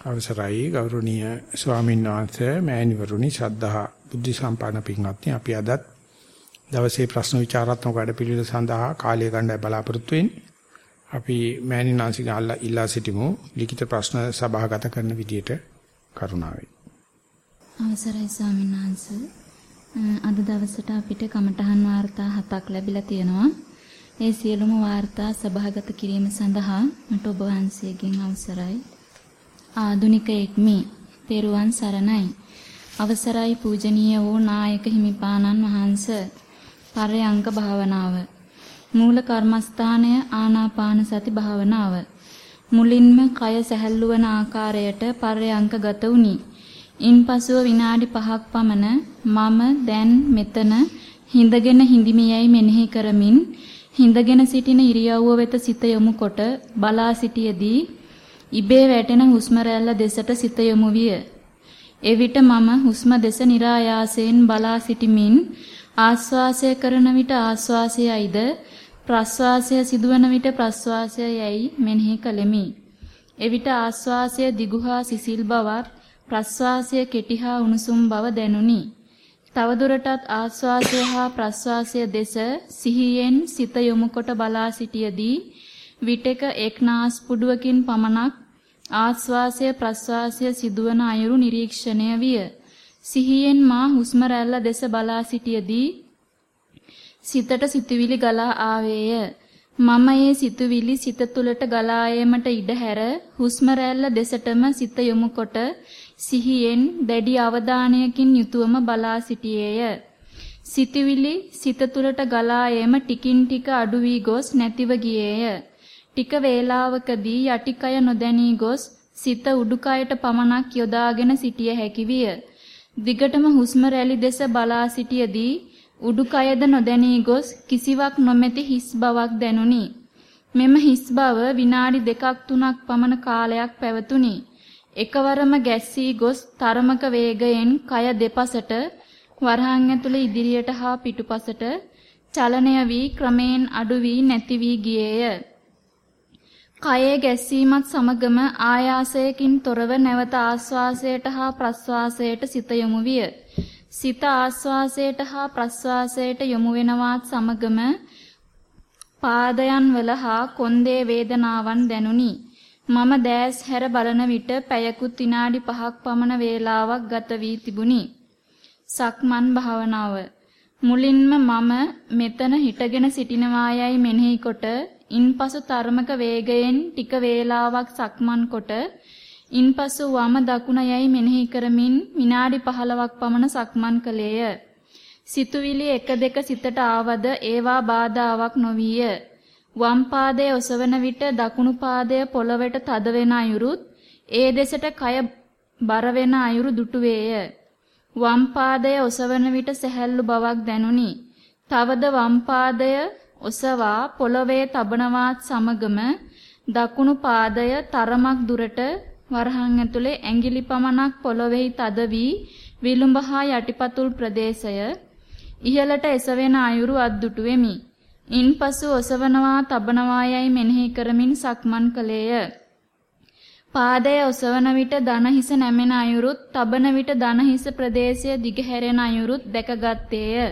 අවසරයි ගෞරවනීය ස්වාමීන් වහන්සේ මෑණිවරුනි ශ්‍රද්ධා බුද්ධ සම්පන්න පින්වත්නි අපි අදත් දවසේ ප්‍රශ්න විචාරාත්මක වැඩපිළිවෙල සඳහා කාලය ගන්න බලාපොරොත්තු වෙන්නේ. අපි මෑණිනාසික අල්ලා ඉල්ලා සිටිමු ලිඛිත ප්‍රශ්න සභාගත කරන විදියට කරුණාවෙන්. අවසරයි ස්වාමීන් වහන්සේ. අද දවසට අපිට කමඨහන් වාර්තා හතක් ලැබිලා තියෙනවා. ඒ සියලුම වාර්තා සභාගත කිරීම සඳහා මට ඔබ වහන්සේගෙන් අවසරයි. ආදුනිකයෙක්මි. තෙරුවන් සරණයි. අවසරයි පූජනීය වූ නායක හිමිපාණන් වහන්ස. පරයංක භාවනාව. මූල කර්මස්ථානය ආනාපාන සති භාවනාව. මුලින්ම කය සැහැල්ලු වන ආකාරයට පරයංක ගත වුනි. ඉන්පසුව විනාඩි 5ක් පමණ මම දැන් මෙතන හිඳගෙන හිඳිමියයි මෙනෙහි කරමින් හිඳගෙන සිටින ඉරියව්ව වෙත සිත යොමු කොට බලා සිටියේදී ඉබේ වැටෙන හුස්ම රැල්ල දෙසට සිත යොමු විය. එවිට මම හුස්ම දෙස નિરાයාසයෙන් බලා සිටිමින් ආස්වාසය කරන විට ආස්වාසයයිද ප්‍රස්වාසය සිදුවන විට ප්‍රස්වාසයයි මෙනෙහි කළෙමි. එවිට ආස්වාසය දිගුහා සිසිල් බවත් ප්‍රස්වාසය කෙටිහා උණුසුම් බව දැනුනි. තවදුරටත් ආස්වාසය හා ප්‍රස්වාසය දෙස සිහියෙන් සිත යොමු කොට බලා සිටියේදී විටක එක් නාස්පුඩුවකින් පමණක් ආස්වාසය ප්‍රස්වාසය සිදුවන අයුරු නිරීක්ෂණය විය. සිහියෙන් මා හුස්ම රැල්ල දෙස බලා සිටියේදී සිතට සිතුවිලි ගලා ආවේය. මම ඒ සිතුවිලි සිත තුළට ගලා ඒමට ඉඩ හැර හුස්ම රැල්ල දෙසටම සිත යොමු කොට සිහියෙන් දැඩි අවධානයකින් යුතුවම බලා සිටියේය. සිතුවිලි සිත තුළට ගලා ඒම ටිකින් ටික අඩු වී ගොස් නැතිව ගියේය. ටික වේලාවකදී යටිකය නොදැනී ගොස් සිත උඩුකයට පමණක් යොදාගෙන සිටිය හැකි විය. දිගටම හුස්ම රැලි දෙස බලා සිටියේදී උඩුකයද නොදැනී ගොස් කිසිවක් නොමැති හිස් බවක් දැනුනි. මෙම හිස් බව විනාඩි දෙකක් තුනක් පමණ කාලයක් පැවතුනි. එකවරම ගැස්සී ගොස් තරමක වේගයෙන් කය දෙපසට වරහන් ඇතුළේ ඉදිරියට හා පිටුපසට චලනය වී ක්‍රමයෙන් අඩු වී නැති වී ගියේය. කයේ ගැස්සීමත් සමගම ආයාසයකින් තොරව නැවත ආස්වාසයට හා ප්‍රස්වාසයට සිත යොමු විය. සිත ආස්වාසයට හා ප්‍රස්වාසයට යොමු වෙනවත් සමගම පාදයන් වල හා කොන්දේ වේදනාවන් දැනුනි. මම දැස් හැර බලන විට පැයකුත් විනාඩි 5ක් පමණ වේලාවක් ගත වී තිබුණි. සක්මන් භාවනාව මුලින්ම මම මෙතන හිටගෙන සිටිනවායයි මෙනෙහි කොට ඉන්පසු තරමක වේගයෙන් ටික වේලාවක් සක්මන් කොට ඉන්පසු වම දකුණ යයි මෙනෙහි කරමින් විනාඩි 15ක් පමණ සක්මන් කළේය. සිතුවිලි එක දෙක සිතට ආවද ඒවා බාධාාවක් නොවිය. වම් පාදයේ ඔසවන විට දකුණු පාදය පොළවට තද වෙන අයුරුත් ඒ දෙසට කය බර වෙන අයුරු දුටුවේය. වම් පාදය ඔසවන විට සැහැල්ලු බවක් දැනුනි. තවද වම් පාදය ඔසවා පොළවේ තබනවත් සමගම දකුණු පාදය තරමක් දුරට වරහන් ඇතුලේ ඇඟිලි පමණක් පොළොවේහි තද වී විලුඹ හා යටිපතුල් ප්‍රදේශය ඉහළට එසවෙන අයුරු අද්දුටු වෙමි. ඉන්පසු ඔසවනවා තබනවා යයි මෙනෙහි කරමින් සක්මන් කළේය. පාදය ඔසවන විට දන හිස නැමෙන අයුරුත් තබන විට දන හිස ප්‍රදේශය දිගහැරෙන අයුරුත් දැකගත්තේය.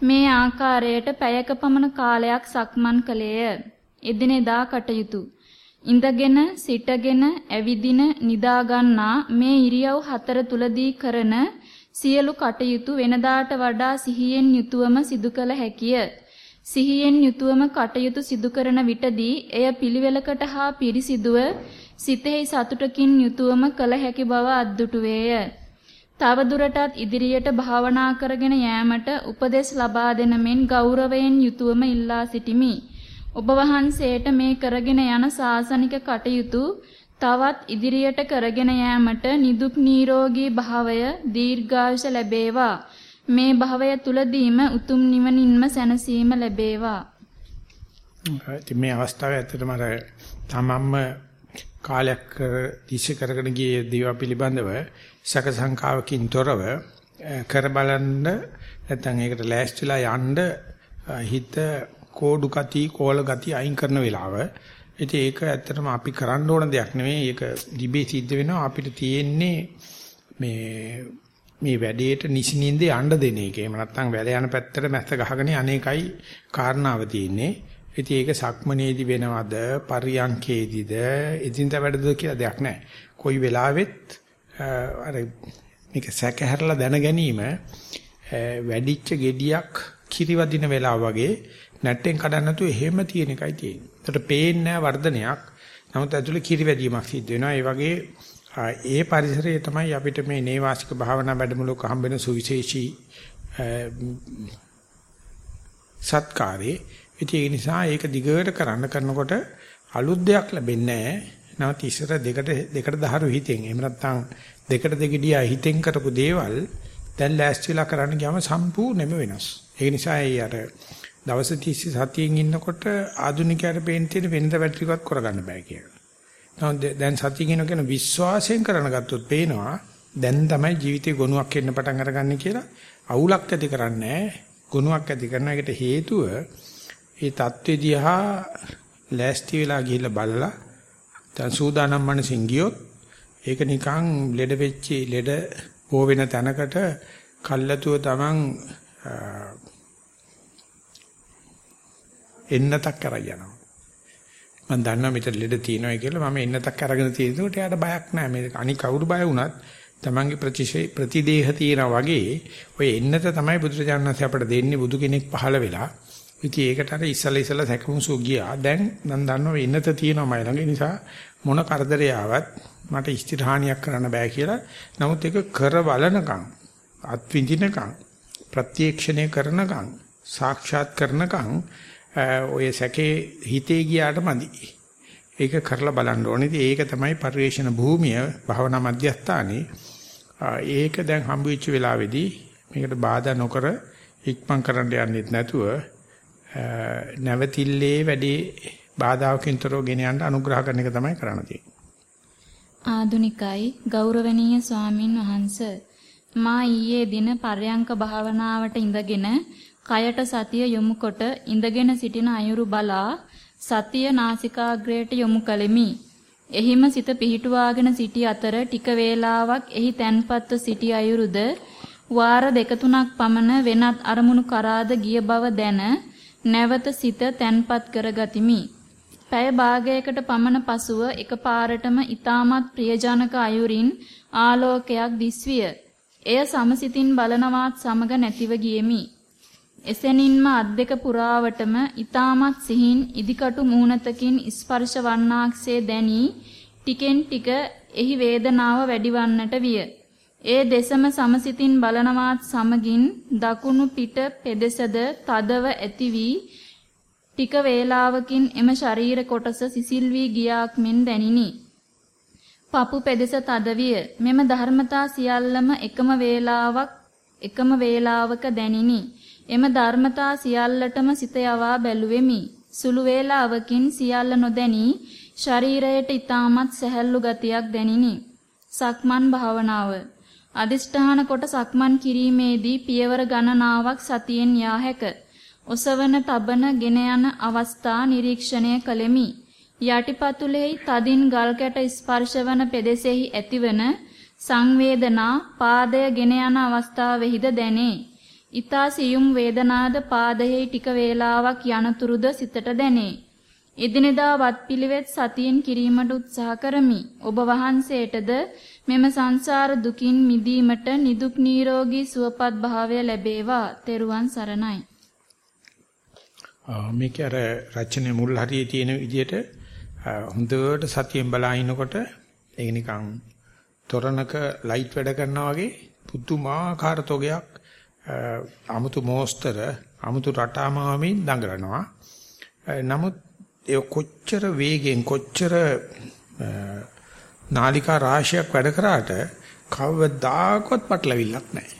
මේ ආකාරයට පැයක පමණ කාලයක් සක්මන් කළේය. එදිනෙදා කටයුතු. ඉඳගෙන සිටගෙන ඇවිදින නිදාගන්නා මේ ඉරියව් හතර තුලදී කරන සියලු කටයුතු වෙනදාට වඩා සිහියෙන් යුතුවම සිදු කළ හැකිය. සිහියෙන් යුතුවම කටයුතු සිදු කරන විටදී එය පිළිවෙලකට හා පිරිසිදුව සිතෙහි සතුටකින් යුතුවම කළ හැකි බව අද්දුටු වේය. තව දුරටත් ඉදිරියට භාවනා කරගෙන යාමට උපදෙස් ලබා දෙන මෙන් ගෞරවයෙන් යුතුවම ඉල්ලා සිටිමි. ඔබ වහන්සේට මේ කරගෙන යන සාසනික කටයුතු තවත් ඉදිරියට කරගෙන යාමට නිදුක් නිරෝගී භාවය දීර්ඝායුෂ ලැබේවා. මේ භවය තුලදීම උතුම් නිවනින්ම සැනසීම ලැබේවා. මේ අවස්ථාවේ ඇත්තටම අර තමන්ම කාලයක් තිස්සේ කරගෙන ගියේ දේව පිළිබඳව සක සංකාවකින් තොරව කර බලන්න නැත්නම් ඒකට ලෑස්තිලා යන්න හිත කෝඩු ගති කෝල ගති අයින් කරන වෙලාව ඉතින් ඒක ඇත්තටම අපි කරන්න ඕන දෙයක් නෙවෙයි. ඒක දිබේ සිද්ධ වෙනවා අපිට තියෙන්නේ මේ මේ වැඩේට නිසිනින්ද යන්න දෙන එක. එහෙම නැත්නම් වැඩ යන පැත්තට මැස්ස ගහගෙන අනේකයි කාරණාව තියෙන්නේ. ඉතින් ඒක සක්මනේදී වෙනවද, පරියංකේදීද, එදින්දා වැඩද කියලා දෙයක් නැහැ. කොයි වෙලාවෙත් අර මේක සැකහැරලා දැන ගැනීම වැඩිච්ච gediyak කිරිවදින වෙලාව වගේ නැට්ටෙන් කඩන්න නැතුව එහෙම තියෙන එකයි තියෙන්නේ. ඒකට පේන්නේ වර්ධනයක්. නමුත් ඇතුලේ කිරිවැදීමක් සිද්ධ වෙනවා. ඒ වගේ ඒ පරිසරයේ තමයි අපිට මේ නේවාසික භාවනා වැඩමුළුවක හම්බෙන සුවිශේෂී සත්කාරේ. ඒ නිසා ඒක දිගට කරන්න කරනකොට අලුත් දෙයක් ලැබෙන්නේ නැහැ. නමුත් ඉස්සර දෙකට දෙකට දහරු හිතෙන් එහෙම නැත්නම් දෙකට දෙකඩියා හිතෙන් කරපු දේවල් දැන් ලෑස්ති වෙලා කරන්න ගියාම සම්පූර්ණයෙන්ම වෙනස්. ඒ නිසා ඒ අර දවස් 30 සතියෙන් ඉන්නකොට ආධුනිකයට පේන තියෙන වෙනද වැටරිකවත් කරගන්න බෑ කියලා. නමුත් දැන් සතිය කියන කෙන විශ්වාසයෙන් කරන ගත්තොත් පේනවා දැන් තමයි ජීවිතේ ගුණයක් එන්න පටන් අරගන්නේ කියලා අවුලක් ඇති කරන්නේ ගුණයක් ඇති කරන එකට හේතුව ඒ தත්ත්වෙ දිහා ලෑස්ති වෙලා ගිහිල්ලා බලලා දැන් සූදානම් මනසින් ගියොත් ඒක නිකන් ලෙඩ වෙච්චි ලෙඩ හෝ වෙන තැනකට කල්ැතුව තමන් එන්නතක් කරගෙන යනවා. මම දන්නවා මෙතන ලෙඩ තියෙනවා කියලා මම එන්නතක් අරගෙන තියෙනකොට එයාට බයක් නැහැ. මේ අනික කවුරු බය වුණත් තමන්ගේ ප්‍රතිශේ ප්‍රතිදේහ තියෙනා වගේ ඔය එන්නත තමයි බුදුරජාණන් අපට දෙන්නේ බුදු කෙනෙක් පහළ වෙලා ඉතින් ඒකට අර ඉස්සලා ඉස්සලා සැකමුසු ගියා. දැන් මම දන්නවා එන්නත තියෙනවා මයි ළඟ. නිසා මොන කරදරේ ආවත් මට ස්ථිරහානියක් කරන්න බෑ කියලා. නමුත් ඒක කර බලනකම් අත්විඳිනකම් ප්‍රත්‍යක්ෂණය කරනකම් සාක්ෂාත් කරනකම් ඔය සැකේ හිතේ ගියාට මදි. ඒක කරලා බලන්න ඕනේ. ඉතින් ඒක තමයි පරිවේෂණ භූමිය භවනා මධ්‍යස්ථානේ. ඒක දැන් හම්බ වෙච්ච වෙලාවේදී මේකට බාධා නොකර ඉක්මන් කරන්න යන්නෙත් නැතුව නැවතිල්ලේ වැඩි බාධාවකින්තරෝ ගෙන යන්න අනුග්‍රහ කරන එක තමයි කරන්න තියෙන්නේ. ආදුනිකයි ගෞරවනීය ස්වාමින් වහන්සේ මා ඊයේ දින පර්යංක භාවනාවට ඉඳගෙන කයට සතිය යොමු කොට ඉඳගෙන සිටින අයුරු බලා සතිය නාසිකාග්‍රයට යොමු කළෙමි. එහිම සිත පිහිටුවාගෙන සිටි අතර ටික වේලාවක් එහි තැන්පත්ව සිටි අයුරුද වාර දෙක තුනක් පමණ වෙනත් අරමුණු කරාද ගිය බව දැන නැවත සිත තැන්පත් කරගතිමි. පැය භාගයකට පමණ පසුව එකපාරටම ඊටමත් ප්‍රියජනක අයුරින් ආලෝකයක් දිස්විය. එය සමසිතින් බලනවත් සමග නැතිව ගියෙමි. එසැනින්ම අත් දෙක පුරාවටම ඊටමත් සිහින් ඉදිකටු මූණතකින් ස්පර්ශ වන්නාක්සේ දැනි ටිකෙන් ටික එහි වේදනාව වැඩිවන්නට විය. ඒ දෙසම සමසිතින් බලනවත් සමගින් දකුණු පිට පෙදෙසද තදව ඇති වී ටික වේලාවකින් එම ශරීර කොටස සිසිල් වී ගියාක් මෙන් දැනිනි. පපු පෙදෙස තද විය. මෙම ධර්මතා සියල්ලම එකම වේලාවක් එකම වේලාවක දැනිනි. එම ධර්මතා සියල්ලටම සිත යවා බැලුවෙමි. සුළු වේලාවකින් සියල්ල නොදැනී ශරීරයට ඊටමත් සැහැල්ලු ගතියක් දැනිනි. සක්මන් භාවනාව අදිෂ්ඨාන කොට සක්මන් කිරීමේදී පියවර ගණනාවක් සතියෙන් යා හැක. ඔසවන තබන ගෙන යන අවස්ථා නිරීක්ෂණය කළෙමි. යටිපතුලෙහි තදින් ගල් කැට ස්පර්ශවන පෙදෙසෙහි ඇතිවන සංවේදනා පාදය ගෙන යන අවස්ථාවෙහිද දැනේ. ඊතා සියුම් වේදනාද පාදයේ ටික වේලාවක් යනතුරුද සිතට දැනේ. එදිනෙදා වත්පිළිවෙත් සතියෙන් කිරීමට උත්සාහ කරමි. ඔබ වහන්සේටද මෙම සංසාර දුකින් මිදීමට නිදුක් නිරෝගී සුවපත් භාවය ලැබේවා. තෙරුවන් සරණයි. මේක අර රචනයේ මුල් හරියේ තියෙන විදිහට හොඳට සතියෙන් බලාිනකොට ඒක නිකන් තොරණක ලයිට් වැඩ කරනවා වගේ පුදුමාකාර තොගයක් අමුතු මෝස්තර අමුතු රටාමාමින් දඟලනවා. නමුත් ඒ කොච්චර වේගෙන් කොච්චර නාලිකා රාශියක් වැඩ කරාට කවදාකවත් පටලවිල්ලක් නැහැ.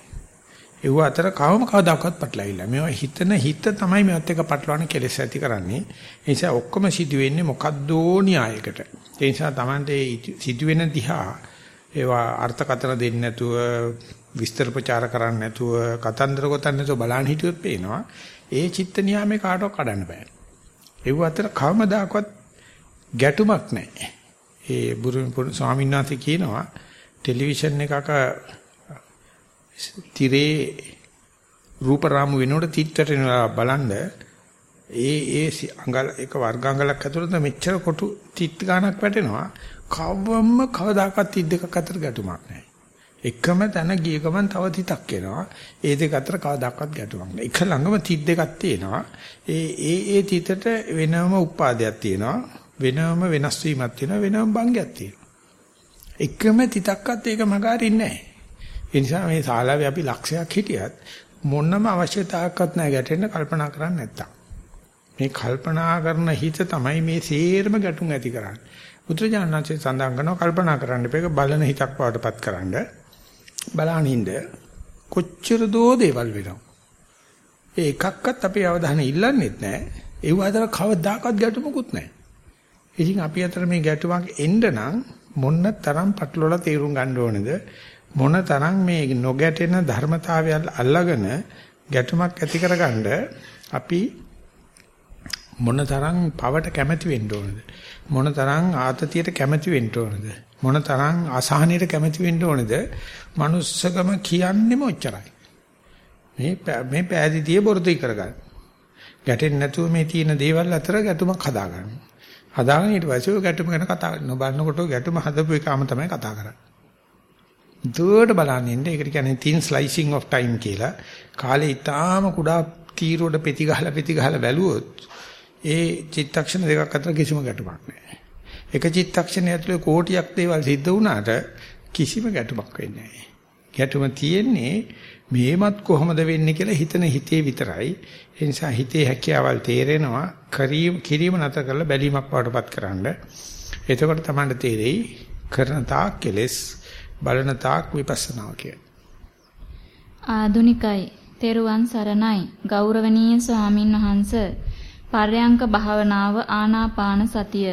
ඒව අතර කවම කවදාකවත් පටලවිල්ල. මේවා හිතන හිත තමයි මේවත් එක පටලවන කෙලෙස් ඇති කරන්නේ. ඒ නිසා ඔක්කොම සිදු වෙන්නේ මොකද්දෝ න්‍යායකට. ඒ නිසා Tamante සිදුවෙන දිහා ඒවා අර්ථකථන දෙන්නේ නැතුව විස්තර ප්‍රචාර කරන්නේ නැතුව කතන්දර ගොතන්නේ නැතුව බලන් හිටියොත් පේනවා ඒ චිත්ත නියාමේ කාටවත් කඩන්න බෑ. ඒව අතර කවමදාකවත් ගැටුමක් නැහැ. ඒ බුරුම ස්වාමීන් වහන්සේ කියනවා ටෙලිවිෂන් එකක තිරේ රූප රාමු වෙනකොට තිත්තට බලන්න. ඒ ඒ අඟල් එක වර්ගාංගලක් ඇතුළත මෙච්චර කොටු තිත් ගානක් වැටෙනවා. කවවම කවදාකවත් තිත් දෙකක් අතර ගැටුමක් නැහැ. එකම තැන ගිය ගමන් තව තිතක් එනවා. ඒ දෙක අතර කවදාකවත් ගැටුමක් නැහැ. එක ළඟම තිත් දෙකක් තියෙනවා. ඒ ඒ ඒ තිතට වෙනම උපාදයක් තියෙනවා. වෙනම වෙනස් වීමක් තියෙනවා වෙනම භංගයක් තියෙනවා එකම තිතක්වත් ඒක මගහරින්නේ නැහැ ඒ නිසා මේ ශාලාවේ අපි ලක්ෂයක් හිටියත් මොනම අවශ්‍යතාවයක්වත් නැහැ ගැටෙන්න කල්පනා කරන්නේ නැත්තම්. මේ කල්පනා කරන හිත තමයි මේ සේරම ගැටුම් ඇති කරන්නේ. බුදුරජාණන්සේ සඳහන් කරනවා කල්පනා කරන්න එපා බලන හිතක් වඩටපත් කරන්න. බලනින්ද කොච්චර දෝ දේවල් වෙනවා. ඒ එකක්වත් අපේ අවධානය ඉල්ලන්නේත් නැහැ. ඒව අතර කවදාකවත් ගැටුමකුත් නැහැ. ඉතින් අපි අතර මේ ගැටුමක් එන්න නම් මොන්න තරම් පටලවලා තේරුම් ගන්න ඕනේද? මොන තරම් මේ නොගැටෙන ධර්මතාවය අල්ලාගෙන ගැටුමක් ඇති කරගන්න අපි මොන තරම් පවට කැමති වෙන්න ඕනද? මොන තරම් ආතතියට කැමති වෙන්න ඕනද? මොන තරම් අසහනයට කැමති වෙන්න ඕනද? manussකම කියන්නේම ඔච්චරයි. මේ මේ පෑදීතිය බොරුතුයි කරගන්න. ගැටෙන්නේ නැතුව මේ තියෙන දේවල් අතර ගැටුමක් හදාගන්න. හදාගෙන ඊට පස්සේ ඔය ගැටුම ගැන කතා කරනවා බලනකොට ගැටුම හදපු එකම තමයි කතා කරන්නේ දුවට බලන්න ඉන්න ඒකට කියන්නේ thin slicing of time කියලා. කාලේ ඊටාම කුඩා තීරුවට පෙති ගහලා පෙති ගහලා බැලුවොත් ඒ චිත්තක්ෂණ දෙකක් අතර කිසිම ගැටුමක් නැහැ. එක චිත්තක්ෂණය ඇතුලේ කෝටියක් දේවල් සිද්ධ වුණාට කිසිම ගැටුමක් වෙන්නේ නැහැ. ගැටුම තියෙන්නේ මේමත් කොහොමද වෙන්නේ කියලා හිතන හිතේ විතරයි. ඒ නිසා හිතේ හැකියාවල් තේරෙනවා කිරීම නැතර කරලා බැලීමක් වඩපත් කරන්න. එතකොට තමයි තේරෙයි කරන තාක් කෙලස් බලන තාක් විපස්සනාව කියන්නේ. ආදුනිකයි තෙරුවන් සරණයි ගෞරවනීය ස්වාමින් වහන්ස පර්යංක භාවනාව ආනාපාන සතිය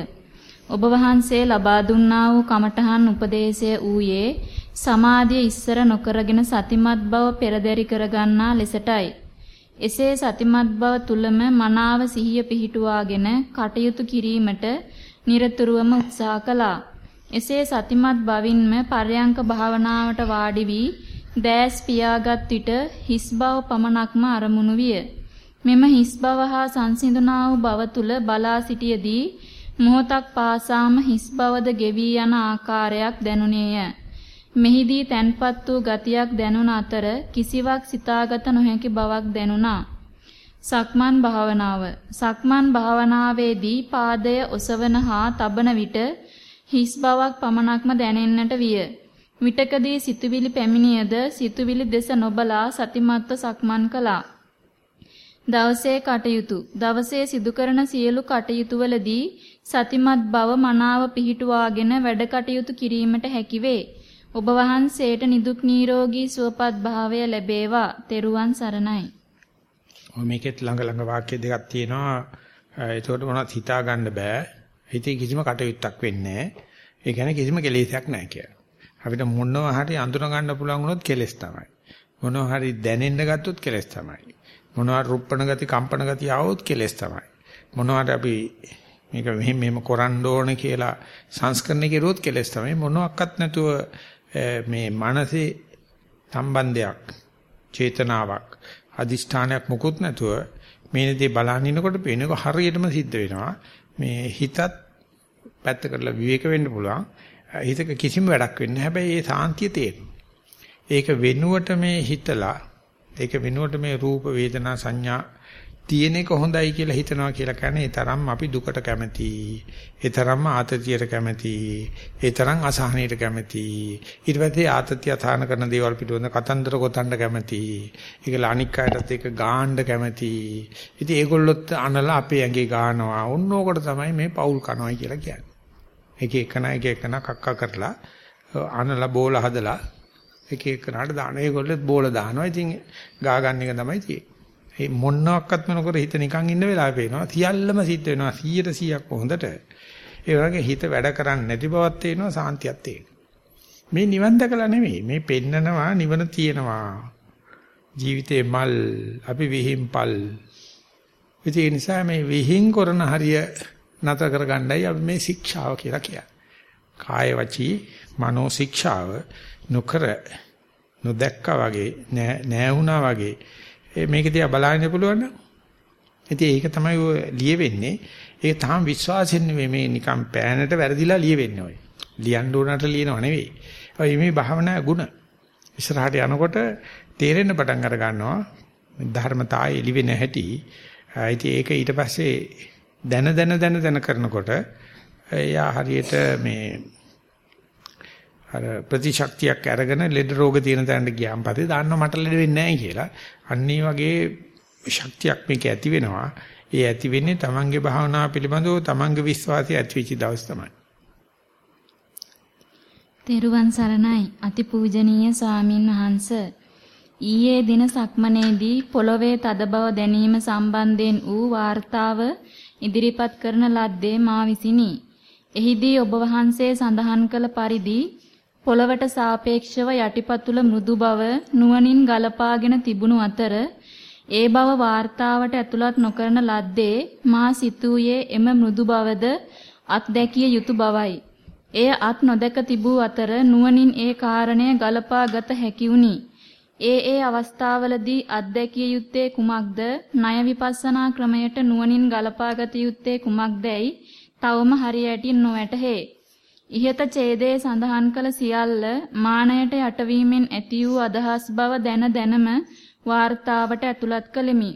ඔබ වහන්සේ ලබා දුන්නා වූ කමඨහන් උපදේශය ඌයේ සමාධිය ඉස්සර නොකරගෙන සතිමත් බව පෙරදරි කරගන්නා ලෙසටයි එසේ සතිමත් බව තුලම මනාව සිහිය පිහිටුවාගෙන කටයුතු කිරීමට নিরතුරුවම උත්සාහ කළා එසේ සතිමත් බවින්ම පර්යංක භාවනාවට වාඩි වී දෑස් පියාගත් විට හිස් බව පමණක්ම අරමුණු විය. මෙම හිස් බව හා සංසිඳුණා වූ බව තුල බලා සිටියේදී මොහොතක් පාසාම හිස් බවද ගෙවි යන ආකාරයක් දැනුනේය. මෙහිදී තැන්පත් වූ ගතියක් දැනුන අතර කිසිවක් සිතාගත නොහැකි බවක් දැනුණා. සක්මන් භාවනාව සක්මන් භාවනාවේදී පාදය ඔසවන හා තබන විට හිස් බවක් පමණක්ම දැනෙන්නට විය. විටකදී සිතුවිලි පැමිණියද සිතුවිලි දෙස නොබලා සතිමත්ව සක්මන් කළා. දවසේ කටයුතු දවසේ සිදු කරන සියලු කටයුතු වලදී සතිමත් බව මනාව පිහිටුවාගෙන වැඩ කටයුතු කිරීමට හැකිවේ. ඔබ වහන්සේට නිදුක් නිරෝගී සුවපත් භාවය ලැබේවා. තෙරුවන් සරණයි. ඔය මේකෙත් ළඟ ළඟ වාක්‍ය දෙකක් තියෙනවා. ඒකට මොනවද හිතා ගන්න බෑ. හිතේ කිසිම කටයුත්තක් වෙන්නේ නැහැ. ඒ කියන්නේ කිසිම කෙලෙසයක් නැහැ කියලා. අපිට මොනවා හරි අඳුන ගන්න පුළුවන් වුණොත් කෙලෙස් තමයි. මොනවා හරි දැනෙන්න ගත්තොත් කෙලෙස් තමයි. මොනවා රුප්පණ ගති කම්පන ගති ආවොත් කෙලෙස් තමයි. මොනවාට අපි මේක මෙහෙම මෙහෙම කරන්න ඕන කියලා සංස්කරණය කෙරුවොත් කෙලෙස් තමයි. මොනවත් නැතුව Eh, මේ මනසේ සම්බන්ධයක් චේතනාවක් අදිෂ්ඨානයක් මුකුත් නැතුව මේ දේ බලන් ඉනකොට පේනක හරියටම සිද්ධ වෙනවා. මේ හිතත් පැත්ත කරලා විවේක වෙන්න පුළුවන්. හිතක කිසිම වැඩක් වෙන්නේ නැහැ. හැබැයි ඒ සාන්තිය තේරෙනවා. ඒක වෙනුවට මේ හිතලා ඒක වෙනුවට මේ රූප වේදනා සංඥා තියෙන එක හොඳයි කියලා හිතනවා කියලා කියන්නේ ඒ තරම් අපි දුකට කැමති. ඒ තරම්ම ආතතියට කැමති. ඒ තරම් අසහනයට කැමති. ඊට පස්සේ ආතතිය අසහන කරන දේවල් පිටවෙන කතන්දර ගොතන්න කැමති. ඒකල අනික් අයටත් ඒක ගාන්න කැමති. ඉතින් ඒගොල්ලොත් අනලා අපේ ඇඟේ ගානවා. ඔන්න ඕකට තමයි මේ පෞල් කනවයි කියලා කියන්නේ. එක එකන එක එකන කක්ක කරලා අනලා බෝල හදලා එක එකනට දාන. ඒගොල්ලෝ බෝල දානවා. ඉතින් ගා ගන්න එක තමයි තියෙන්නේ. ඒ මොනක්වත් මොනකර හිත නිකන් ඉන්න වෙලාවෙ පේනවා. සියල්ලම සිද්ධ වෙනවා 100ට 100ක් හොඳට. ඒ වගේ හිත වැඩ කරන්නේ නැති බවක් තේනවා සාන්තියක් තේනවා. මේ නිවන් දැකලා නෙමෙයි. මේ පෙන්නනවා නිවන තියෙනවා. ජීවිතේ මල් අපි විහිම්පල්. ඒ නිසා මේ විහිං කරන හරිය නතර කරගන්නයි අපි මේ ශික්ෂාව කියලා කියන්නේ. කාය වචී මනෝ ශික්ෂාව නොකර නොදැක්කා වගේ නෑ වුණා වගේ මේක දිහා බලන්න පුළුවන් නම් ඉතින් ඒක තමයි ඔය ලියෙන්නේ. ඒක තාම විශ්වාසෙන් නෙවෙයි මේ නිකන් පෑනට වැරදිලා ලියෙන්නේ ඔය. ලියන්න උනට ලියනව නෙවෙයි. ඔය මේ භාවනා ගුණ. ඉස්සරහට යනකොට තේරෙන්න පටන් අර ගන්නවා. ධර්මතාවය එළි වෙන හැටි. ඉතින් ඒක ඊට පස්සේ දැන දැන දැන දැන කරනකොට එයා හරියට මේ අර ප්‍රතිශක්තියක් අරගෙන ලෙඩ රෝග තියෙන තැනට ගියාන් පස්සේ දාන්න මට ලෙඩ වෙන්නේ නැහැ කියලා. අන්න වගේ ශක්තියක් මේක ඇති වෙනවා. ඒ ඇති වෙන්නේ තමන්ගේ භාවනාව පිළිබඳව තමන්ගේ විශ්වාසය ඇති වෙච්ච දවස් තමයි. තෙරුවන් සරණයි අතිපූජනීය ස්වාමින් වහන්ස ඊයේ දින සක්මනේදී පොළොවේ තද බව දැනීම සම්බන්ධයෙන් වූ වාර්තාව ඉදිරිපත් කරන ලද්දේ මා විසිනි. එහිදී ඔබ වහන්සේ සඳහන් කළ පරිදි පොළවට සාපේක්ෂව යටිපතුල මෘදු බව නුවණින් ගලපාගෙන තිබුණු අතර ඒ බව වාර්තාවට ඇතුළත් නොකරන ලද්දේ මා සිතූයේ එම මෘදු බවද අත්දැකිය යුතු බවයි. එය අත් නොදැක තිබූ අතර නුවණින් ඒ කාරණය ගලපා ගත හැකි වුනි. ඒ ඒ අවස්ථාවලදී අත්දැකිය යුත්තේ කුමක්ද? ණය විපස්සනා ක්‍රමයට නුවණින් ගලපා ගත යුත්තේ කුමක්දයි තවම හරියටින් නොවැටහේ. ඉහත ඡේදයේ සඳහන් කළ සියල්ල මානයට යටවීමෙන් ඇති වූ අදහස් බව දැන දැනම වාර්තාවට ඇතුළත් කළෙමි.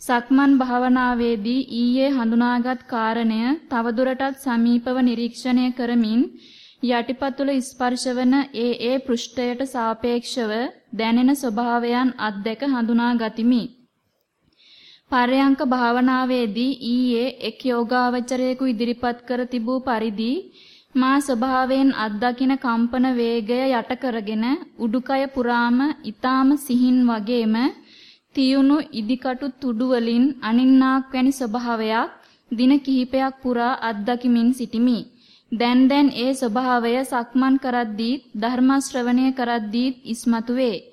සක්මන් භාවනාවේදී ඊයේ හඳුනාගත් කාරණය තවදුරටත් සමීපව නිරීක්ෂණය කරමින් යටිපතුල ස්පර්ශවන ඒ ඒ පෘෂ්ඨයට සාපේක්ෂව දැනෙන ස්වභාවයන් අත්දැක හඳුනා ගතිමි. පරයන්ක භාවනාවේදී ඊයේ එක් යෝගාවචරයෙකු ඉදිරිපත් කර තිබූ පරිදි මා ස්වභාවයෙන් අත්දකින කම්පන වේගය යට කරගෙන උඩුකය පුරාම ඊටාම සිහින් වගේම තියුණු ඉදිකටු තුඩු වලින් අනින්නාක් වැනි ස්වභාවයක් දින කිහිපයක් පුරා අත්දකිමින් සිටිමි. දැන් දැන් ඒ ස්වභාවය සක්මන් කරද්දීත් ධර්ම ශ්‍රවණය කරද්දීත් ඉස්මතු වේ.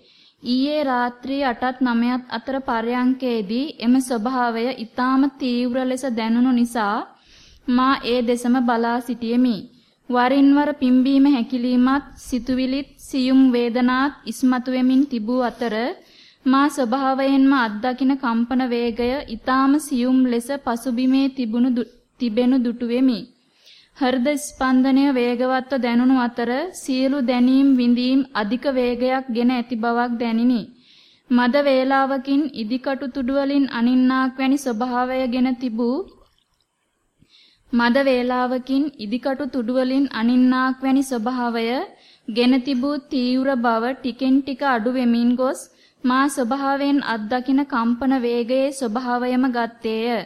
ඊයේ රාත්‍රී 8ත් 9ත් අතර පරයන්කේදී එම ස්වභාවය ඊටාම තීව්‍ර ලෙස දැනුණු නිසා මා ඒ දෙසම බලා සිටියෙමි. වරින් වර පිම්බීම හැකිලීමත් සිතුවිලිත් සියුම් වේදනාත් ඉස්මතු වෙමින් තිබූ අතර මා ස්වභාවයෙන්ම අත්දකින කම්පන වේගය ඊටාම සියුම් ලෙස පසුබිමේ තිබුණු තිබෙනු දුටු වෙමි. හෘද ස්පන්දනය වේගවත්ව දැනුණු අතර සියලු දැනීම් විඳීම් අධික වේගයක් ගෙන ඇති බවක් දැනිනි. මද වේලාවකින් ඉදිකටු තුඩු වලින් අනින්නාක් වැනි ස්වභාවයගෙන තිබූ මද වේලාවකින් ඉදිකටු තුඩු වලින් අනින්නාක් වැනි ස්වභාවය ගෙන තිබූ තීව්‍ර බව ටිකෙන් ටික අඩු වෙමින් ගොස් මා ස්වභාවයෙන් අත්දකින කම්පන වේගයේ ස්වභාවයම ගත්තේය.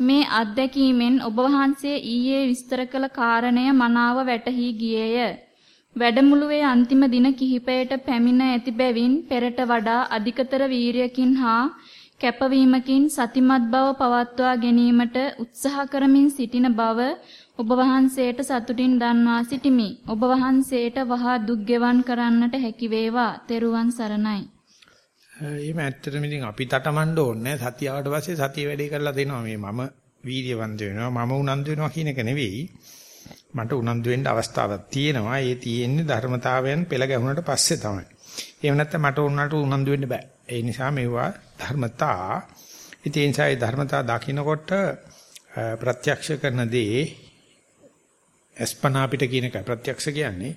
මේ අත්දැකීමෙන් ඔබ වහන්සේ ඊයේ විස්තර කළ කාරණය මනාව වැටහි ගියේය. වැඩමුළුවේ අන්තිම දින කිහිපයට පැමිණ ඇති බැවින් පෙරට වඩා අධිකතර වීරියකින් හා කැපවීමකින් සතිමත් බව පවත්වා ගැනීමට උත්සාහ කරමින් සිටින බව ඔබ වහන්සේට සතුටින් දන්වා සිටිමි. ඔබ වහන්සේට වහා දුක් ගෙවන් කරන්නට හැකි වේවා. තෙරුවන් සරණයි. එහෙම ඇත්තටම ඉතින් අපි තටමඬ ඕනේ. සතිය ආවට පස්සේ සතිය වැඩේ කරලා දෙනවා. මේ මම වීර්යවන්ත වෙනවා. මම උනන්දු වෙනවා කියන එක නෙවෙයි. මට උනන්දු වෙන්න අවස්ථාවක් තියෙනවා. ඒ තියෙන්නේ ධර්මතාවයන් පෙළ ගැහුනට පස්සේ තමයි. එහෙම නැත්නම් මට උනට උනන්දු වෙන්න බෑ. ඒ නිසා මේවා ධර්මතා ඉතින් ඒ නිසා ධර්මතා දකින්නකොට ප්‍රත්‍යක්ෂ කරන දේ අස්පනා පිට කියන එක ප්‍රත්‍යක්ෂ කියන්නේ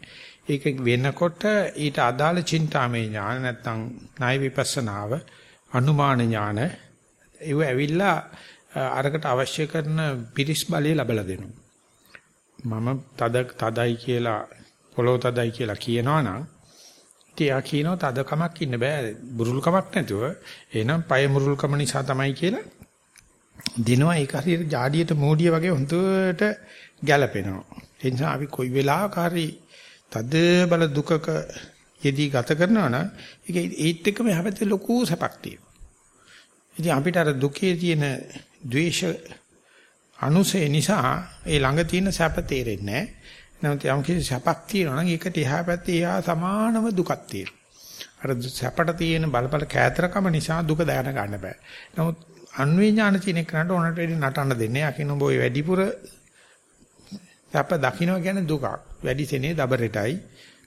ඒක වෙනකොට ඊට අදාළ චින්තාමය ඥාන නැත්නම් ණය විපස්සනාව අනුමාන ඥාන ඒව ඇවිල්ලා අරකට අවශ්‍ය කරන පිරිස් බලය ලැබලා දෙනවා. මම තද තදයි කියලා පොළොව තදයි කියලා කියනවනම් තියා කියනවා තද කමක් ඉන්න බෑ බුරුල් කමක් නැතුව එහෙනම් පය මුරුල් කම නිසා තමයි කියලා දිනවා ඒක හරියට ජාඩියට මෝඩිය වගේ හොඳට ගැලපෙනවා. ඒ නිසා අපි කොයි වෙලාවක හරි තද බල දුකක යෙදී ගත කරනවා නම් ඒක ඒත් එක්කම හැබැයි ලොකු සැපක් තියෙනවා. ඉතින් අපිට අර දුකේ තියෙන ද්වේෂ අනුසය නිසා ඒ ළඟ තියෙන සැප තේරෙන්නේ නැහැ. නමුත් යම් කිසි සැපක් තියෙනවා නම් ඒකට එහා පැත්තේ එහා සමානම දුකක් තියෙනවා. අර සැපට තියෙන බලබල කෑතරකම නිසා දුක දැන ගන්න බෑ. නමුත් අන්වේ ඥාන තියෙන කෙනාට ඕනට වෙඩි නටන්න දෙන්නේ. අකින ඔබ ඔය වැඩිපුර සැප දකින්න කියන්නේ දුකක්. වැඩි සෙනේ දබරටයි,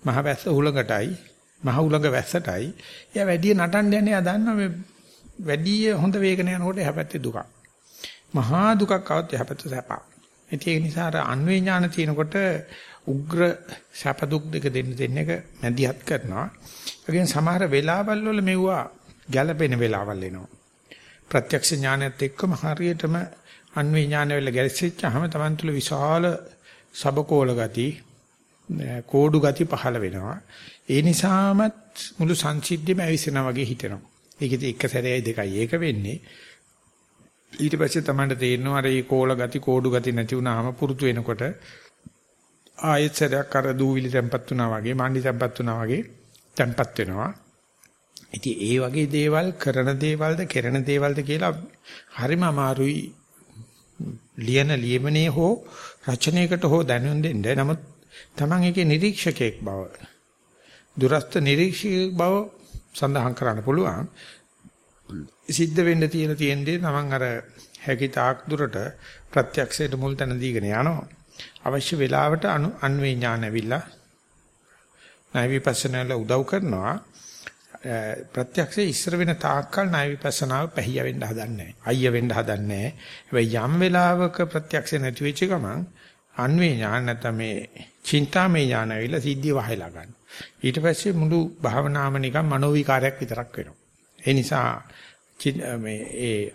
මහ වැස්ස උලඟටයි, මහ උලඟ වැස්සටයි. එයා වැඩි නටන්න යන්නේ ආ දන්නවා මේ වැඩි හොඳ වේගන යනකොට එහා පැත්තේ දුකක්. මහා දුකක් આવත් එහා පැත්තේ සැපක්. ඒ නිසා අර අන්වේ ඥාන තියෙනකොට උග්‍ර සැප දුක් දෙක දෙන්න දෙන්න එක මැදිහත් කරනවා. ඒකෙන් සමහර වෙලාවල් වල මෙවුවා ගැළපෙන වෙලාවල් එනවා. ප්‍රත්‍යක්ෂ ඥානයත් එක්කම හරියටම අන්වේ ඥාන වල ගැලසිච්චාම Taman තුල විශාල සබකෝල ගති කෝඩු ගති පහළ වෙනවා. ඒ නිසාමත් මුළු සංසිද්ධියම ඇවිස්සෙනා වගේ හිතෙනවා. ඒකෙදි එක සැරේයි දෙකයි ඒක වෙන්නේ. ඊට පස්සේ තමයි තේරෙනවා අර මේ කෝල ගති කෝඩු ගති නැති වුනහම පුරුදු වෙනකොට ආයෙත් සැරයක් අර දූවිලි තැම්පත් වුණා වගේ මණ්ඩි තැම්පත් වුණා වගේ තැම්පත් වෙනවා. ඉතින් ඒ වගේ දේවල් කරන දේවල්ද කරන දේවල්ද කියලා හරිම අමාරුයි ලියන ලියමනේ හෝ රචනයකට හෝ දැනුම් දෙන්න. නමුත් Taman එකේ නිරීක්ෂකයෙක් බව දුරස්ත නිරීක්ෂකයෙක් බව සඳහන් කරන්න පුළුවන්. සිද්ධ වෙන්න තියෙන තියෙන්නේ Taman අර හැකි තාක් දුරට ප්‍රත්‍යක්ෂයට මුල් තැන දීගෙන යනවා. අවශ්‍ය වෙලාවට අන්වේ ඥාන ඇවිල්ලා ණය විපස්සනාල උදව් කරනවා. ප්‍රත්‍යක්ෂයේ ඉස්සර වෙන තාක්කල් ණය විපස්සනාව පැහිය වෙන්න හදන්නේ නැහැ. අයිය වෙන්න හදන්නේ නැහැ. හැබැයි යම් වෙලාවක ප්‍රත්‍යක්ෂ නැති වෙච්ච ගමන් අන්වේ ඥාන නැත්නම් මේ චින්තාමය ඥාන ඇවිල්ලා සිද්ධිය වහලා ගන්න. ඊට පස්සේ මුළු භාවනාවම නිකන් මනෝවිකාරයක් විතරක් වෙනවා. ඒ නිසා මේ ඒ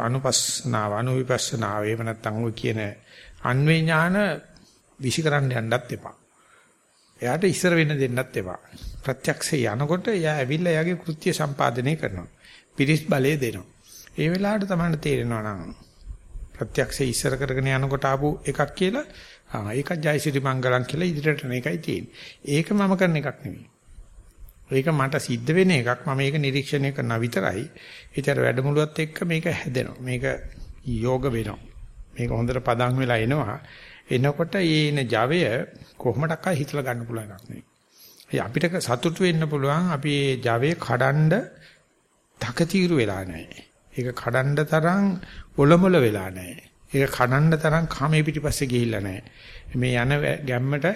අනුපස්සනාව අනුවිපස්සනාව එහෙම නැත්නම් ඔය කියන අන්වේ ඥාන විෂිකරන්න යන්නත් එපා. එයාට ඉස්සර වෙන්න දෙන්නත් එපා. ප්‍රත්‍යක්ෂේ යනකොට එයා ඇවිල්ලා එයාගේ කෘත්‍ය සම්පාදනය කරනවා. පිරිස් බලය දෙනවා. ඒ වෙලාවට තමයි තේරෙනවා නම් ප්‍රත්‍යක්ෂේ ඉස්සර කරගෙන යනකොට ආපු එකක් කියලා ආ ඒක ජයසිරි මංගලම් කියලා ඉදිරියට යන එකයි තියෙන්නේ. ඒක මම කරන එකක් නෙවෙයි. ඒක මට සිද්ධ වෙන එකක්. මම මේක නිරීක්ෂණය කරනවා විතරයි. ඒතර වැඩමුළුවත් එක්ක මේක හැදෙනවා. මේක යෝග වෙනවා. මේක හොඳට පදම් වෙලා එනවා. එනකොට ඊන ජවය කොහොමඩක්වත් හිතලා ගන්න පුළුවන් එකක් නෙවෙයි. ඒ අපිට සතුටු වෙන්න පුළුවන් අපි මේ ජවයේ කඩන්ඩ තකතිරු වෙලා නැහැ. ඒක කඩන්ඩ තරම් ඔලොමල වෙලා නැහැ. ඒක කඩන්ඩ තරම් කාමයේ පිටිපස්සේ ගිහිල්ලා නැහැ. මේ යන ගැම්මට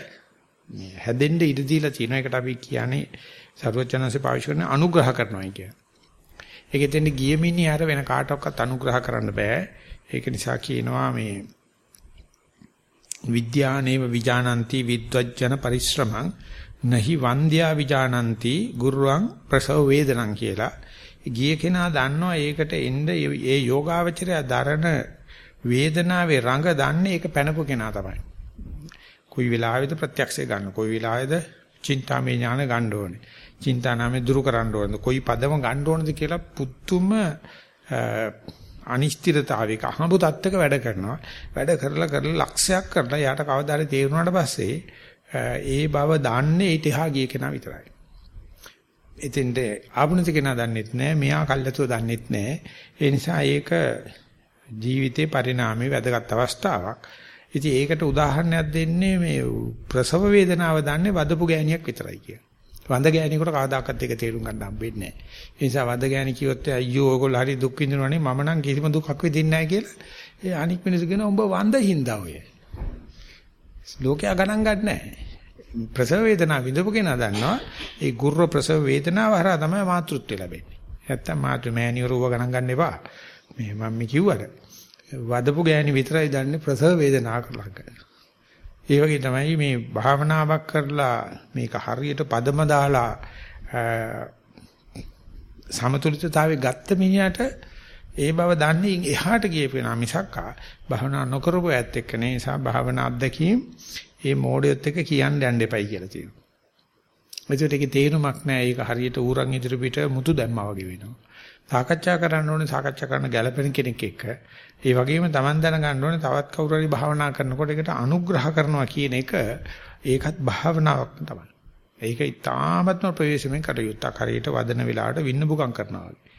හැදෙන්න ඉඩ දීලා තියෙන එකට අපි කියන්නේ සර්වඥාන්සේ පාවිච්චි කරන අනුග්‍රහ කරනවා කියන්නේ. ඒක එතෙන් ගිය මිනිහාර වෙන කාටවත් අනුග්‍රහ කරන්න බෑ. ඒක නිසා කියනවා මේ විද්‍යානේව විජානಂತಿ විද්වජ්ජන පරිශ්‍රමං නහි වන්ද්‍යා විජානಂತಿ ගුරුවං ප්‍රසව වේදනං කියලා. ගිය කෙනා දන්නවා ඒකට එන්න ඒ යෝගාවචරය දරන වේදනාවේ රඟ දන්නේ ඒක පැනපු කෙනා තමයි. කොයි වෙලාවෙද ප්‍රත්‍යක්ෂය ගන්න කොයි වෙලාවෙද චින්තාමය ඥාන ගන්න ඕනේ. චින්තානාමය දුරු කරන්න ඕනේ. කොයි පදම ගන්න ඕනද කියලා පුතුම අනිශ්චිතතාවයක අහඹු තත්ත්වක වැඩ කරනවා. වැඩ කරලා කරලා ලක්ෂයක් කරලා යාට කවදාද තේරුණාට පස්සේ ඒ බව දන්නේ ඊට එහා ගිය කෙනා විතරයි. එතෙන්ද ආපුණති කෙනා දන්නෙත් නෑ, මෙයා කල්යතුව දන්නෙත් නෑ. ඒ නිසා ඒක ජීවිතේ පරිණාමයේ වැදගත් අවස්ථාවක්. ඉතින් ඒකට උදාහරණයක් දෙන්නේ මේ ප්‍රසව වේදනාව දන්නේ වදපු ගෑණියක් විතරයි කියලා. වඳ ගෑණියෙකුට කවදාකවත් ඒක තේරුම් ගන්න හම්බෙන්නේ නැහැ. ඒ නිසා වඳ ගෑණි කිව්වොත් අයියෝ ඔයගොල්ලෝ හරි දුක් විඳිනවනේ මම නම් කිසිම දුකක් විඳින්නේ නැහැ කියලා. ඒ අනික් මිනිස්සු කියනවා උඹ වඳ හින්දා ඔය. ලෝකයා ගණන් ගන්න නැහැ. ප්‍රසව වේදනාව විඳපු කෙනා දන්නවා ඒ ගුර්ර ප්‍රසව වේදනාව හරහා තමයි මාතෘත්වය ලැබෙන්නේ. නැත්තම් මාතෘ මෑණියරුව ගණන් ගන්න එපා. මේ මම කිව්වට වදපු ගෑණි විතරයි දන්නේ ප්‍රසව වේදනාව කරලා ගන්න. ඒ වගේ තමයි මේ භාවනාවක් කරලා මේක හරියට පදම දාලා සමතුලිතතාවයේ ගත්ත මිනිහට ඒ බව දන්නේ එහාට ගියපේනා මිසක්කා භාවනා නොකරපු ඇත්ත එක්ක නේ නිසා භාවනා අත්දැකීම් ඒ මෝඩයත් එක්ක කියන්න යන්න එපයි කියලා තියෙනවා. එතකොට ඒකේ තේරුමක් නැහැ. ඒක හරියට ඌරන් ඉදිරි පිට මුතු දැම්මා වගේ වෙනවා. සාකච්ඡා කරන්න ඕනේ සාකච්ඡා කරන්න ගැළපෙන කෙනෙක් එක්ක. ඒ වගේම Taman දැනගන්න ඕනේ තවත් කවුරු හරි භාවනා කරනකොට ඒකට අනුග්‍රහ කරනවා කියන එක ඒකත් භාවනාවක් තමයි. ඒක ඉතාමත්ම ප්‍රවේශමෙන් කටයුත්තක්. හරියට වදන වෙලාවට වින්නබුකම් කරනවා වගේ.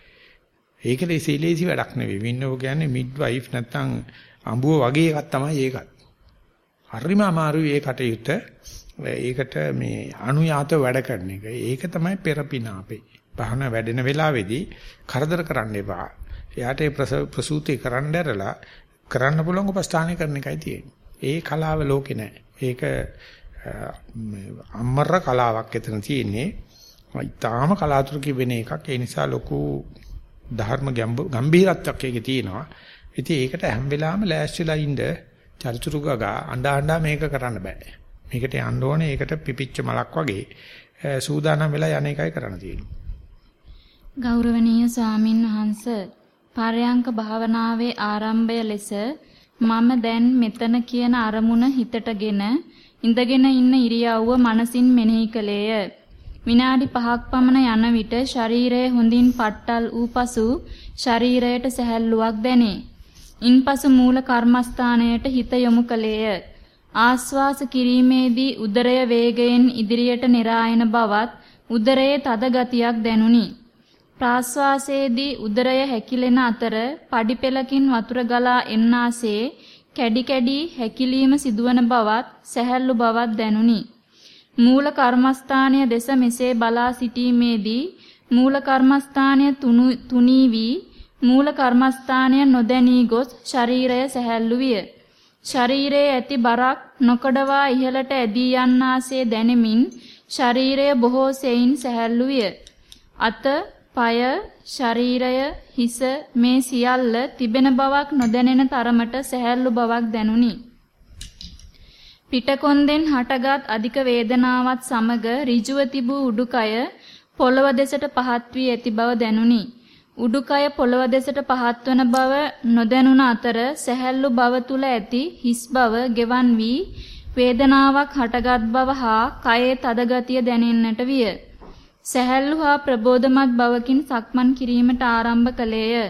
ඒකලේ සීලේසි වැඩක් නෙවෙයි. වින්නබු කියන්නේ මිඩ්වයිෆ් නැත්තම් අඹුව වගේ එකක් තමයි ඒකත්. හරිම අමාරුයි ඒ කටයුත්ත. ඒකට මේ අනුයාත වැඩ කරන එක. ඒක තමයි පෙරපින අපේ. භාවනා වැඩෙන වෙලාවේදී කරදර කරන්න එපා. එයාට ඒ ප්‍රසූති කරන්න ඇරලා කරන්න පුළුවන් උපස්ථානය කරන එකයි තියෙන්නේ. ඒ කලාව ලෝකේ නැහැ. ඒක අම්මර කලාවක් එතන තියෙන්නේ. ඊටාම කලාතුරකින් වෙන එකක්. ඒ නිසා ලොකු ධර්ම ගැඹීරත්වයක් ඒකේ තියෙනවා. ඉතින් ඒකට හැම වෙලාවෙම ලෑස්තිලා ඉන්න චරිචුරු ගගා අඬා අඬා මේක කරන්න බෑ. මේකට යන්න ඕනේ ඒකට පිපිච්ච මලක් වගේ සූදානම් වෙලා යන එකයි කරන්න තියෙන්නේ. ගෞරවනීය ස්වාමින් වහන්ස පරයන්ක භාවනාවේ ආරම්භය ලෙස මම දැන් මෙතන කියන අරමුණ හිතටගෙන ඉඳගෙන ඉන්න ඉරියව්ව මනසින් මෙනෙහි කළේය විනාඩි 5ක් පමණ යන විට ශරීරයේ හොඳින් පට්ටල් වූ පසු ශරීරයට සැහැල්ලුවක් දැනේ. ඉන්පසු මූල කර්මස්ථානයට හිත යොමු කළේය. ආස්වාස කිරීමේදී උදරය වේගයෙන් ඉදිරියට නිරායන බවත් උදරයේ තද ගතියක් දැනුනි. ප්‍රාස්වාසයේදී උදරය හැකිලෙන අතර පඩි පෙලකින් වතුර ගලා එන්නාසේ කැඩි කැඩි හැකිලීම සිදුවන බවත් සැහැල්ලු බවක් දැනුනි. මූල කර්මස්ථානය දෙස මෙසේ බලා සිටීමේදී මූල කර්මස්ථානය තුනී වී මූල කර්මස්ථානය නොදැනී ගොස් ශරීරය සැහැල්ලු විය. ශරීරයේ ඇති බරක් නොකඩවා ඉහළට ඇදී යන්නාසේ දැනෙමින් ශරීරය බොහෝ සෙයින් සැහැල්ලු විය. අත, পায়, ශරීරය, හිස මේ සියල්ල තිබෙන බවක් නොදැනෙන තරමට සැහැල්ලු බවක් දැනුනි. පිටකොන්දෙන් හටගත් අධික වේදනාවත් සමග ඍජුව තිබූ උඩුකය පොළව දෙසට පහත් වී ඇති බව දැනුනි. උඩුකය පොළව දෙසට පහත්වන බව නොදැනුණ අතර සැහැල්ලු බව තුල ඇති හිස් බව ගෙවන් වී වේදනාවක් හටගත් බව හා කයේ තද ගතිය දැනෙන්නට විය. සැහැල්ලු හා ප්‍රබෝධමත් බවකින් සක්මන් කිරීමට ආරම්භ කළේය.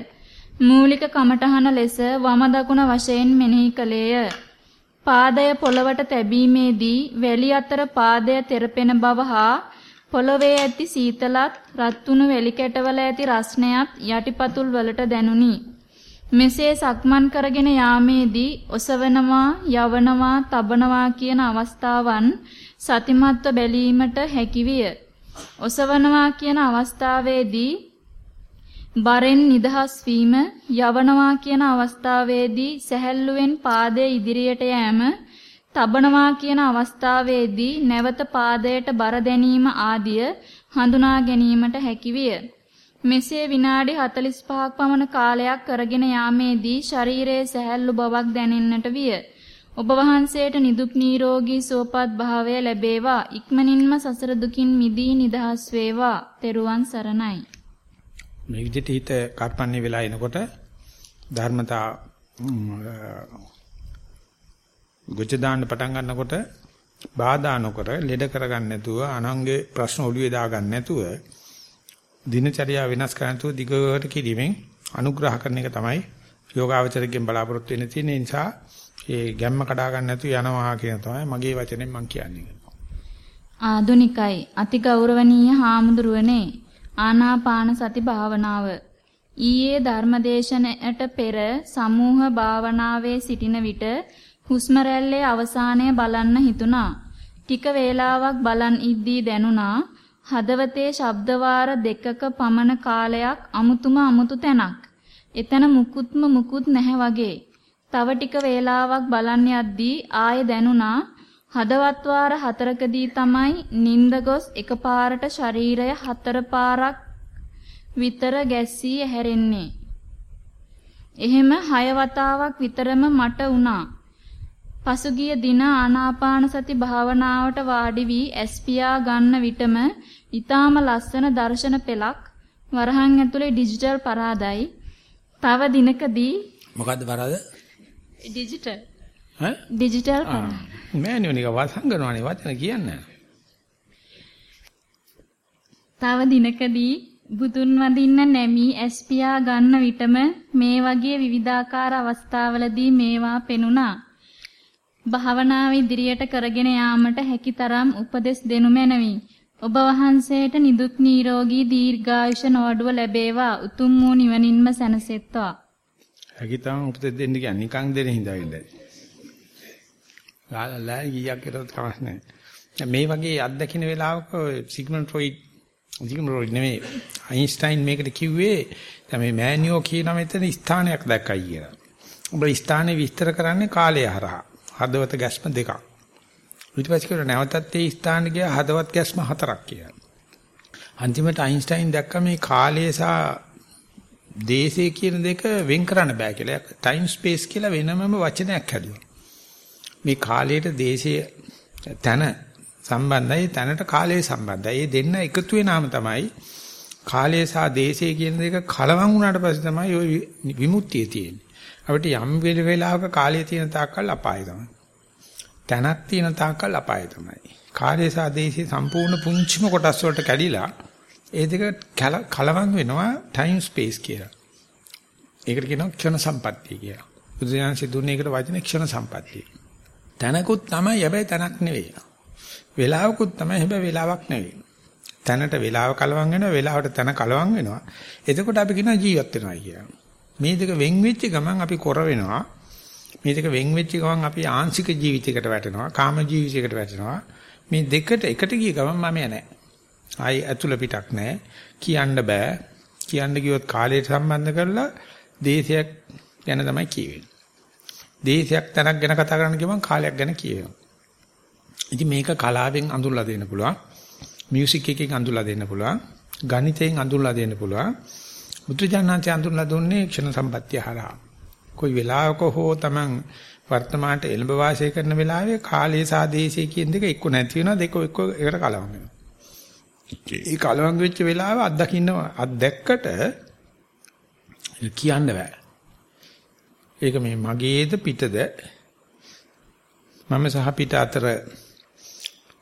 මූලික කමඨහන ලෙස වම දකුණ වශයෙන් මෙනෙහි කළේය. පාදය පොළවට තැබීමේදී වැලි අතර පාදය තෙරපෙන බව හා පොළවේ ඇති සීතලත් රත්තුණු වැලි කැටවල ඇති රස්නයත් යටිපතුල් වලට දැනුනි. මෙසේ සක්මන් කරගෙන යාමේදී ඔසවනවා, යවනවා, තබනවා කියන අවස්ථාවන් සතිමත්ව බැලීමට හැකිවිය. ඔසවනවා කියන අවස්ථාවේදී බරෙන් නිදහස් වීම, යවනවා කියන අවස්ථාවේදී සැහැල්ලුවෙන් පාදයේ ඉදිරියට යෑම තබනවා කියන අවස්ථාවේදී නැවත පාදයට බර දැනීම ආදිය හඳුනා ගැනීමට හැකිවිය. මෙසේ විනාඩි 45ක් පමණ කාලයක් කරගෙන යාමේදී ශරීරයේ සැහැල්ලු බවක් දැනෙන්නට විය. ඔබ වහන්සේට නිදුක් නිරෝගී සුවපත් භාවය ලැබේවා. ඉක්මනින්ම සසර දුකින් මිදී නිදහස් වේවා. තෙරුවන් සරණයි. මේ විදිහට හිත කර්පන්නේ වෙලා එනකොට ධර්මතා ගොජ දාන්න පටන් ගන්නකොට බාධා නොකර ලෙඩ කරගන්න නැතුව අනංගේ ප්‍රශ්න ඔළුවේ දාගන්න නැතුව දිනචර්යාව වෙනස් කරන්න නැතුව දිගට කිරීමෙන් අනුග්‍රහ කරන එක තමයි යෝගාවචරයෙන් බලාපොරොත්තු වෙන තියෙන නිසා ඒ ගැම්ම කඩා ගන්න නැතුව යනවා කියන තමයි මගේ වචනෙන් මම කියන්නේ. ආදුනිකයි අති ගෞරවනීය හාමුදුරුවනේ ආනාපාන සති භාවනාව ඊයේ ධර්මදේශනයට පෙර සමූහ භාවනාවේ සිටින විට හුස්ම රැල්ලේ අවසානය බලන්න හිතුණා. ටික වේලාවක් බලන් ඉද්දී දැනුණා හදවතේ ශබ්දවාර දෙකක පමණ කාලයක් අමුතුම අමුතු තැනක්. එතන මුකුත්ම මුකුත් නැහැ වගේ. තව ටික වේලාවක් බලන් යද්දී ආයෙ දැනුණා හදවත් වාර හතරකදී තමයි නිින්ද ගොස් එකපාරට ශරීරය හතර පාරක් විතර ගැස්සී ඇහැරෙන්නේ. එහෙම හය වතාවක් විතරම මට වුණා. පසුගිය දින ආනාපාන සති භාවනාවට වාඩි වී ඇස්පියා ගන්න විටම ඊටාම ලස්සන දර්ශන පෙළක් වරහන් ඇතුලේ ඩිජිටල් පරාදයි. තව දිනකදී මොකද්ද පරාද? ඩිජිටල්. ඈ? ඩිජිටල් පරාද. මෑනියෝ නික වසංගනවානේ වචන කියන්නේ. තව දිනකදී බුදුන් වඳින්න නැමී ඇස්පියා ගන්න විටම මේ වගේ විවිධාකාර අවස්ථාවලදී මේවා පෙනුණා. භාවනාව ඉදිරියට කරගෙන යාමට හැකිතරම් උපදෙස් දෙනු මැනවි. ඔබ වහන්සේට නිදුක් නිරෝගී දීර්ඝායුෂ නොඅඩුව ලැබේවා. උතුම් වූ නිවනින්ම සැනසෙත්වා. හැකිතරම් උපදෙස් දෙන්න කියන්නේ නිකන් දෙන හිඳා ඉඳයි. ලාලා ගියක් කරත් කමක් නැහැ. මේ වගේ අත්දකින්න වෙලාවක සිග්මන්ඩ් ෆ්‍රොයිඩ් සිග්මන්ඩ් ෆ්‍රොයිඩ් නෙමෙයි අයින්ස්ටයින් මේකට කිව්වේ තමයි මෑනියෝ කියන මෙතන ස්ථානයක් දැක්කයි කියලා. ඔබ ස්ථානේ විස්තර කරන්නේ කාලය හරහා. හදවත ගැස්ම දෙකක්. ඊට පස්සේ කියලා නැවතත් ඒ ස්ථාන ගියා හදවත් ගැස්ම හතරක් කියලා. අන්තිමට අයින්ස්ටයින් දැක්ක මේ කාලය සහ දේශය කියන දෙක වෙන් කරන්න බෑ කියලා. ටයිම් ස්පේස් කියලා වෙනමම වචනයක් හැදුවා. මේ කාලයට දේශය තන සම්බන්ධයි තැනට කාලය සම්බන්ධයි. මේ දෙන්න එකතු වෙනාම තමයි කාලය සහ දේශය කියන දෙක කලවම් වුණාට පස්සේ තමයි ওই විමුක්තිය තියෙන්නේ. අපිට යම් වෙලාවක කාලය තියෙන තාක්කල් අපාය තමයි. තැනක් තියෙන තාක්කල් අපාය තමයි. කාලය සහ දේශය සම්පූර්ණ පුංචිම කොටස් වලට කැඩිලා ඒ දෙක කලවම් වෙනවා ටයිම් ස්පේස් කියලා. ඒකට කියනවා ක්ෂණ සම්පත්තිය කියලා. බුදුසසුන සිදුන්නේ ඒකට වචන ක්ෂණ සම්පත්තිය. තැනකුත් තමයි හැබැයි තැනක් නෙවෙයි. වෙලාවකුත් තමයි හැබැයි වෙලාවක් නෙවෙයි. තැනට වෙලාව කලවම් වෙනවා වෙලාවට තැන කලවම් වෙනවා. එතකොට අපි කියනවා ජීවත් වෙනවා කියලා. මේ දෙක වෙන් වෙච්ච ගමන් අපි කොර වෙනවා. මේ දෙක වෙන් වෙච්ච ගමන් අපි ආංශික ජීවිතයකට වැටෙනවා. කාම ජීවිතයකට වැටෙනවා. මේ දෙකට එකට ගිය ගමන් මම නැහැ. ආයි ඇතුළ පිටක් නැහැ. කියන්න බෑ. කියන්න ගියොත් කාලයට සම්බන්ධ කරලා දේශයක් ගැන තමයි කියවෙන්නේ. දේශයක් තැනක් ගැන කතා කරන්න ගියම කාලයක් ගැන කියවෙනවා. ඉතින් මේක කලාවෙන් අඳුරලා දෙන්න පුළුවන්. මියුසික් එකකින් අඳුරලා දෙන්න පුළුවන්. ගණිතයෙන් අඳුරලා දෙන්න පුළුවන්. බුදුජානනාංශය අඳුරලා දුන්නේ ක්ෂණ සම්පත්තිය හරහා. කොයි වෙලාවක හෝ Taman වර්තමානට එළඹ වාසය කරන වෙලාවේ කාලයේ සාදේශයේ කියන දෙක එක්ක නැති වෙනවා දෙක එක්ක එකට කලවම් වෙනවා. ඒ කලවම් වෙච්ච වෙලාව අත්දකින්න අත්දැක්කට කියන්න බෑ. ඒක මේ මගේද පිටද මම සහ පිට අතර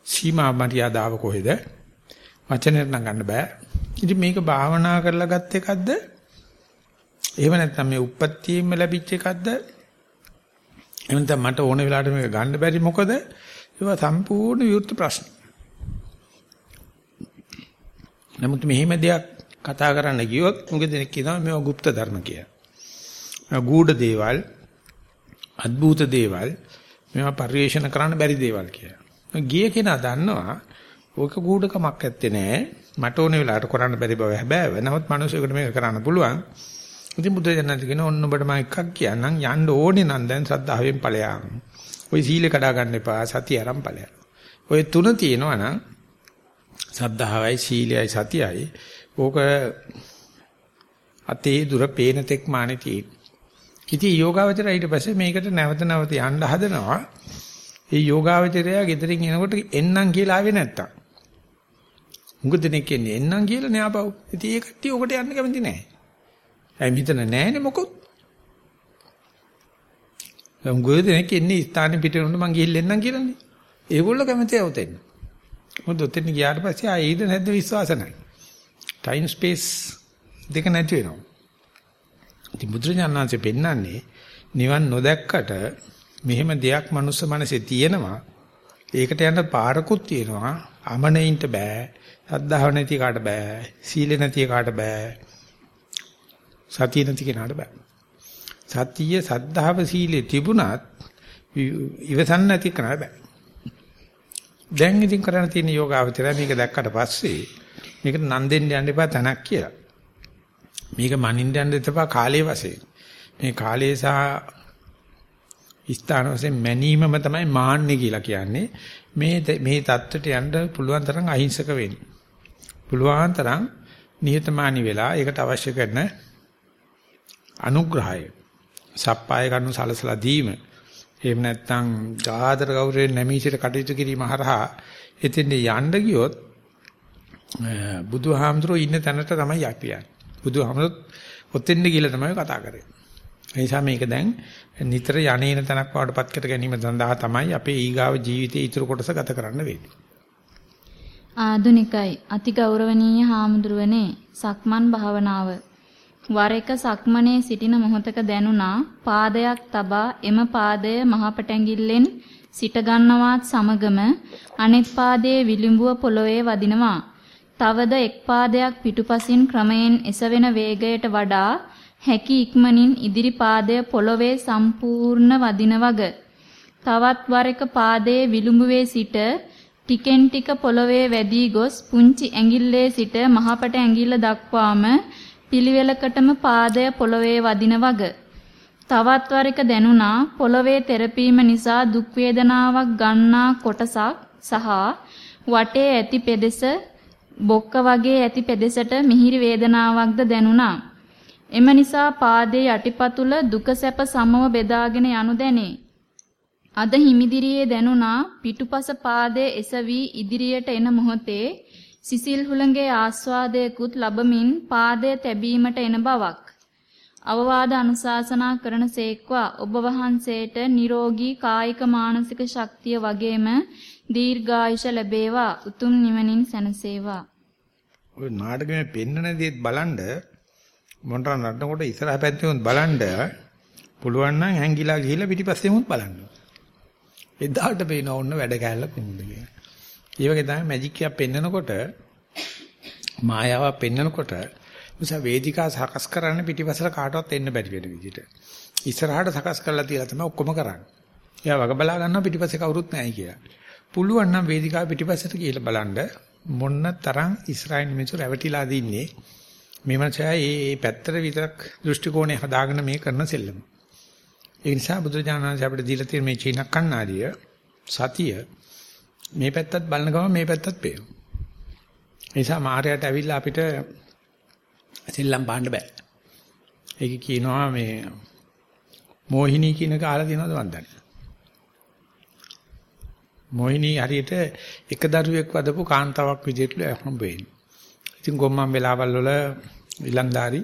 සීමා මරියාදාව කොහෙද? වචනෙට නම් ගන්න බෑ. ඉතින් මේක භාවනා කරලා ගත් එකක්ද? එහෙම නැත්නම් මේ උප්පත්තියෙම ලැබිච්ච එකක්ද? එහෙම නැත්නම් මට ඕන වෙලාවට මේක ගන්න බැරි මොකද? ඒවා සම්පූර්ණ විරුද්ධ ප්‍රශ්න. නමුත් මෙහෙම දෙයක් කතා කරන්න ගියොත් මුගේ දෙනෙක් කියනවා මේවා গুপ্ত ධර්ම කියලා. මේවා ගූඪ දේවල්, අద్భుත දේවල්, මේවා පරිේශන කරන්න බැරි දේවල් කියලා. ගිය කෙනා දන්නවා ඕක ගූඩකමක් ඇත්තේ නෑ. මට ඕන වෙලාවට කරන්න බැරි බව හැබෑව. නමුත් මිනිස්සුන්ට මේක කරන්න පුළුවන්. ඉතින් බුදු දනන්ත කියන ඔන්න ඔබට මම එකක් කියන්නම්. යන්න ඕනේ නම් දැන් සද්ධාවෙන් ඵලයන් ඔය සීල කඩා ගන්න එපා. සතිය ආරම්භ ඵලයන් ඔය තුන තියෙනවා නම් සද්ධාවයි සීලයයි සතියයි ඕක අතේ දුර පේන තෙක් මානෙ තියෙන. ඉතින් යෝගාවචරය ඊට පස්සේ මේකට නැවත නැවත යන්න හදනවා. ඒ යෝගාවචරය ගෙදරින් එනකොට එන්නම් කියලා ආවේ නැත්තම්. මුග දෙනෙක් එන්නේ එන්නම් කියලා නෑ ආපහු. ඉතින් ඒ කට්ටිය උකට යන්න කැමති නෑ. ඇයි මෙතන නෑනේ මොකොත්. මුග දෙනෙක් එන්නේ ස්ථානෙ පිටිනුන මං ගිහිල්ලා එන්නම් කියලානේ. ඒගොල්ලෝ කැමති આવතෙන්න. මොකද ඔතෙන් ගියාට පස්සේ ආ ඊද නැද්ද විශ්වාස නැහැ. ටයිම් ස්පේස් දෙක නැති වෙනවා. ඉතින් බුදුරජාණන්සේ පෙන්නන්නේ නිවන් නොදැක්කට මෙහෙම දෙයක් මනුස්ස මනසේ තියෙනවා. ඒකට යන්න පාරකුත් තියෙනවා. අමනෙයින්ට බෑ. සද්ධාව නැති කාට බෑ. සීල නැති කාට බෑ. සතිය නැති කෙනාට බෑ. සතිය සද්ධාව සීලේ තිබුණත් ඉවසන්න නැති කෙනාට බෑ. දැන් ඉතින් කරන්න තියෙන යෝගාවචරය මේක දැක්කට පස්සේ මේකට නන් දෙන්න යන්න එපා තනක් කියලා. මේක මනින්න යන්න එපා කාලයේ වශයෙන්. මේ කාලයේ සහ ස්ථාන වශයෙන් මැනීමම තමයි මාන්නේ කියලා කියන්නේ. මේ මේ தත්ත්වයට යන්න පුළුවන් තරම් අහිංසක වෙන්න. පුළුවන් තරම් නිහතමානී වෙලා ඒකට අවශ්‍ය කරන අනුග්‍රහය සප්පාය කරනු සලසලා දීම එහෙම නැත්නම් ආදර ගෞරවයෙන් නැමීසිට කටයුතු කිරීම හරහා එතෙන් යන්න ගියොත් බුදුහාමුදුරුවෝ ඉන්න තැනට තමයි අපි යන්නේ. බුදුහාමුදුරුවෝ ඔතෙන්ද කියලා තමයි කතා කරන්නේ. ඒ නිසා මේක දැන් නිතර යන්නේන තැනක් වඩපත් කර ගැනීම සඳහා තමයි අපේ ඊගාව ජීවිතයේ ඉතුරු කොටස ගත කරන්න වෙන්නේ. ආදුනිකයි අති ගෞරවනීය හාමුදුරුවනේ සක්මන් භාවනාව වර එක සක්මනේ සිටින මොහොතක දැනුණා පාදයක් තබා එම පාදය මහපටැඟිල්ලෙන් සිට ගන්නවත් සමගම අනෙක් පාදයේ විලිඹුව පොළොවේ වදිනවා. තවද එක් පාදයක් පිටුපසින් ක්‍රමයෙන් එසවෙන වේගයට වඩා හැකි ඉක්මනින් ඉදිරි පාදය පොළොවේ සම්පූර්ණ වදින වග. තවත් වර එක පාදයේ විලුඹුවේ සිට ටිකෙන් ටික පොළොවේ වැදී ගොස් පුංචි ඇඟිල්ලේ සිට මහපට ඇඟිල්ල දක්වාම පිළිවෙලකටම පාදය පොළොවේ වදින වග. තවත් වරක දැනුණා පොළවේ තෙරපීම නිසා දුක් වේදනාවක් ගන්නා කොටසක් සහ වටේ ඇති පෙදෙස බොක්ක වගේ ඇති පෙදෙසට මිහිරි වේදනාවක්ද දැනුණා. එම නිසා පාදයේ යටිපතුල දුක සැප සමව බෙදාගෙන යනු දැනේ. අද හිමිදිරියේ දැනුණා පිටුපස පාදයේ එසවි ඉදිරියට එන මොහොතේ සිසිල් හුළඟේ ආස්වාදයකුත් ලබමින් පාදයේ තැබීමට එන බවක්. අවවාද අනුශාසනා කරන සේක්වා ඔබ වහන්සේට නිරෝගී කායික මානසික ශක්තිය වගේම දීර්ඝායුෂ ලැබේවා උතුම් නිවනින් සැනසේවා. ඔය නාටකයේ පෙන්නන දේත් බලන්න මොන්ටර නටනකොට ඉස්සරහ පැත්තෙමුත් බලන්න පුළුවන් නම් හැංගිලා ගිහිල්ලා පිටිපස්සෙමුත් බලන්න. එදාට පේන ඕන්න වැඩ කෑල්ල පෙන්නුද කියලා. ඒ වගේ තමයි මැජික් එකක් පෙන්නකොට මායාවක් පෙන්නකොට නිසා වේදිකා සකස් කරන්න පිටිපස්සට කාටවත් එන්න බැරි වෙන විදිහට. ඉස්සරහට සකස් කරලා තියලා තමයි ඔක්කොම කරන්නේ. එයා වග බලා ගන්නවා පිටිපස්සේ කවුරුත් නැහැ කියලා. පුළුවන් නම් වේදිකාව පිටිපස්සට ගිහලා බලන්න මොන්න තරම් ඉස්රායිල් මිනිස්සු රැවටිලා දින්නේ. මේ මනසයා මේ මේ පැත්තට විතරක් දෘෂ්ටි කෝණය හදාගෙන මේ කරන සෙල්ලම. ඒ නිසා බුදුරජාණන් වහන්සේ අපිට දීලා තියෙන මේ චීන කන්නාඩිය සතිය මේ පැත්තත් බලන ගමන් මේ පැත්තත් පේනවා. ඒ නිසා මායයට ඇවිල්ලා අපිට සෙල්ලම් පාන්න බෑ. ඒක කියනවා මේ මොහිනී කියන කාලා තියෙනවද මන් දන්නේ. මොහිනී හරියට එක දරුවෙක් වදපු කාන්තාවක් විදිහට හම්බ වෙන්නේ. ඉතින් ගොම්මන් වෙලාවල් වල ඉලන්දාරි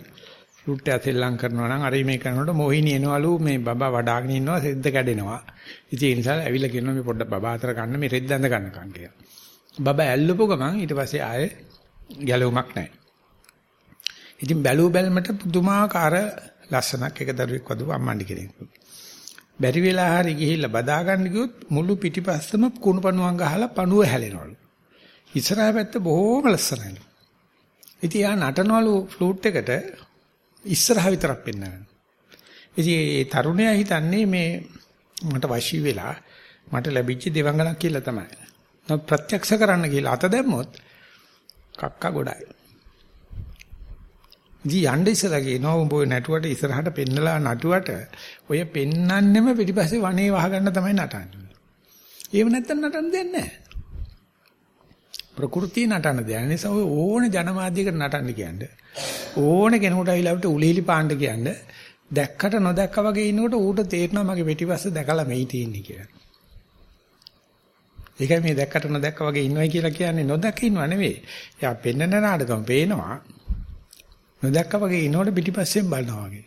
රුට්ට ඇතෙල්ලම් කරනවා නම් අර මේ කරනකොට මොහිනී එනවලු මේ බබා වඩාගෙන ඉන්නවා සෙද්ද කැඩෙනවා. ඉතින් ඒ නිසා ඇවිල්ලා කියනවා මේ පොඩ්ඩක් බබා අතර ගන්න මේ රෙද්ද ඇඳ ගන්නකම් කියලා. බබා ඇල්ලපු ගමන් ඊට පස්සේ ආයේ ගැලවුමක් නැහැ. ඉතින් බැලුව බැලමට පුදුමාකාර ලස්සනක් එක දරුවෙක් වදුව අම්මන්ඩි කෙනෙක්. බැරි වෙලා හරි ගිහිල්ලා බදා ගන්න ගියොත් මුළු පිටිපස්සම කුණු පණුවන් ගහලා පණුව හැලෙනවලු. ඉස්සරහා පැත්ත බොහොම ලස්සනයි. ඉතින් යා නටනවලු ෆ්ලූට් එකට ඉස්සරහා විතරක් පෙන්නනවා. ඉතින් ඒ තරුණයා හිතන්නේ මේ මට වශී වෙලා මට ලැබිච්ච දෙවංගනක් කියලා තමයි. නමුත් ප්‍රත්‍යක්ෂ කරන්න කියලා අත දැම්මොත් කක්ක ගොඩයි. ඉතින් යන්න ඉස්සලා කියනවා උඹ ඔය නටුවට ඉස්සරහට පෙන්නලා නටුවට ඔය පෙන්නන්නෙම පිටිපස්සේ වනේ වහගන්න තමයි නටන්නේ. ඒව නැත්තම් නටන්න දෙන්නේ නැහැ. ප්‍රകൃතිය නටන්න දෙයක් නිසා ඔය ඕන ජනමාධ්‍යයකට නටන්න කියන්නේ. ඕන කෙනෙකුට අයිලවට උලිලි පාණ්ඩ කියන්නේ. දැක්කට නොදැක්කා වගේ ඉන්නකොට ඌට තේරෙනවා මගේ පිටිපස්ස දැකලා මෙයි තියෙන්නේ කියලා. ඒකයි මේ දැක්කට නොදැක්කා වගේ ඉන්නවයි කියලා කියන්නේ නොදැක්ක ඉන්නව නෙවෙයි. යා පෙන්නන නාඩගම පේනවා. නොදැක්කා වගේ ඉනෝඩ පිටිපස්සෙන් බලනවා වගේ.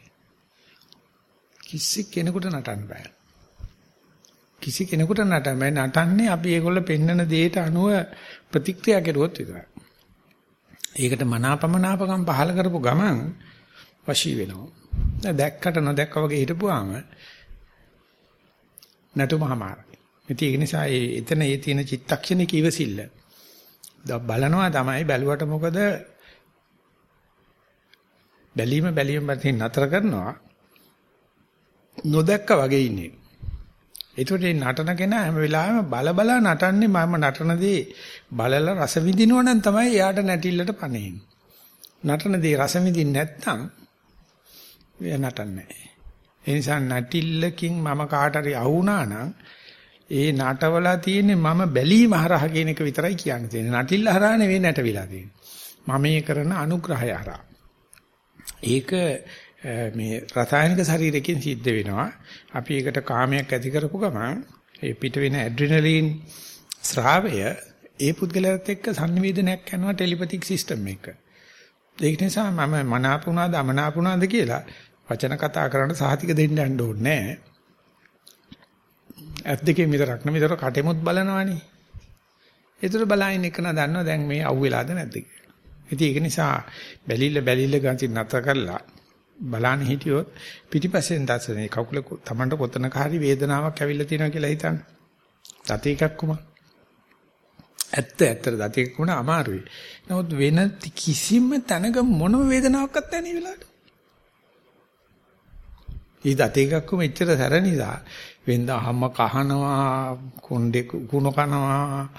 කිසි කෙනෙකුට නටන්න බෑ. කිසි කෙනෙකුට නටන්න බෑ. නටන්නේ අපි ඒගොල්ල පෙන්නන දෙයට අනුව ප්‍රතික්‍රියා කරුවොත් විතරයි. ඒකට මනාපමනාපකම් පහල කරපු ගමන් වශී වෙනවා. දැක්කට නොදැක්කා වගේ හිටපුවාම නටුමහමාරයි. ඉතින් ඒක නිසා ඒ එතන ඒ තියෙන චිත්තක්ෂණික ඉවසිල්ල බලනවා තමයි බැලුවට මොකද බැලීම බැලීම පැත්තෙන් නතර කරනවා නොදැක්ක වගේ ඉන්නේ. ඒකට මේ නටන කෙනා හැම වෙලාවෙම බල බල නටන්නේ මම නටන දේ බලලා රස විඳිනවා නම් තමයි එයාට නැටිල්ලට පණෙන්නේ. නටන දේ රස විඳින්න නැත්නම් එයා නටන්නේ නැහැ. ඒ නිසා නැටිල්ලකින් මම කාට හරි අහුණා නම් ඒ නටවලා තියෙන්නේ මම බැලීම හරහා කියන එක විතරයි කියන්න තියෙන්නේ. නටිල්ල හරහා නෙවෙයි නැටවිලා තියෙන්නේ. මම මේ කරන අනුග්‍රහය හරහා. ඒක මේ රසායනික ශරීරයෙන් සිද්ධ වෙනවා. අපි ඒකට කාමයක් ඇති කරපු ගමන් ඒ පිට වෙන ඇඩ්‍රිනලින් ස්‍රාවය ඒ පුද්ගලයාත් එක්ක සංනිවේදනයක් කරනවා ටෙලිපැතික් සිස්ටම් එක. ඒක නිසා මම මනාපුණාද අමනාපුණාද කියලා වචන කතා කරන්න සාහිතික දෙන්න යන්න ඕනේ නැහැ. ඇස් දෙකේ විතරක් නෙමෙයි ඒතර කටෙමුත් බලනවානේ. ඒතර බලයින් එක නා දන්නවා දැන් මේ අවුවෙලාද නැද්ද කියලා. ඉතින් ඒක නිසා බැලිල්ල බැලිල්ල ගන්ති නැතර කරලා බලන්න හිටියොත් පිටිපස්සෙන් දැසනේ කකුල තමන්ට කොතනක හරි වේදනාවක් ඇවිල්ලා තියෙනවා කියලා හිතන්න. දත එකක්කම ඇත්ත ඇත්තට දත එකක්කම අමාරුයි. නමුත් වෙන කිසිම තැනක මොනම වේදනාවක්වත් නැහැ නේ වෙලාවට. ඊ දත එකක්කම එච්චර සැර නිසා වෙන්දා හැම කහනවා කොණ්ඩේ කුණ කනවා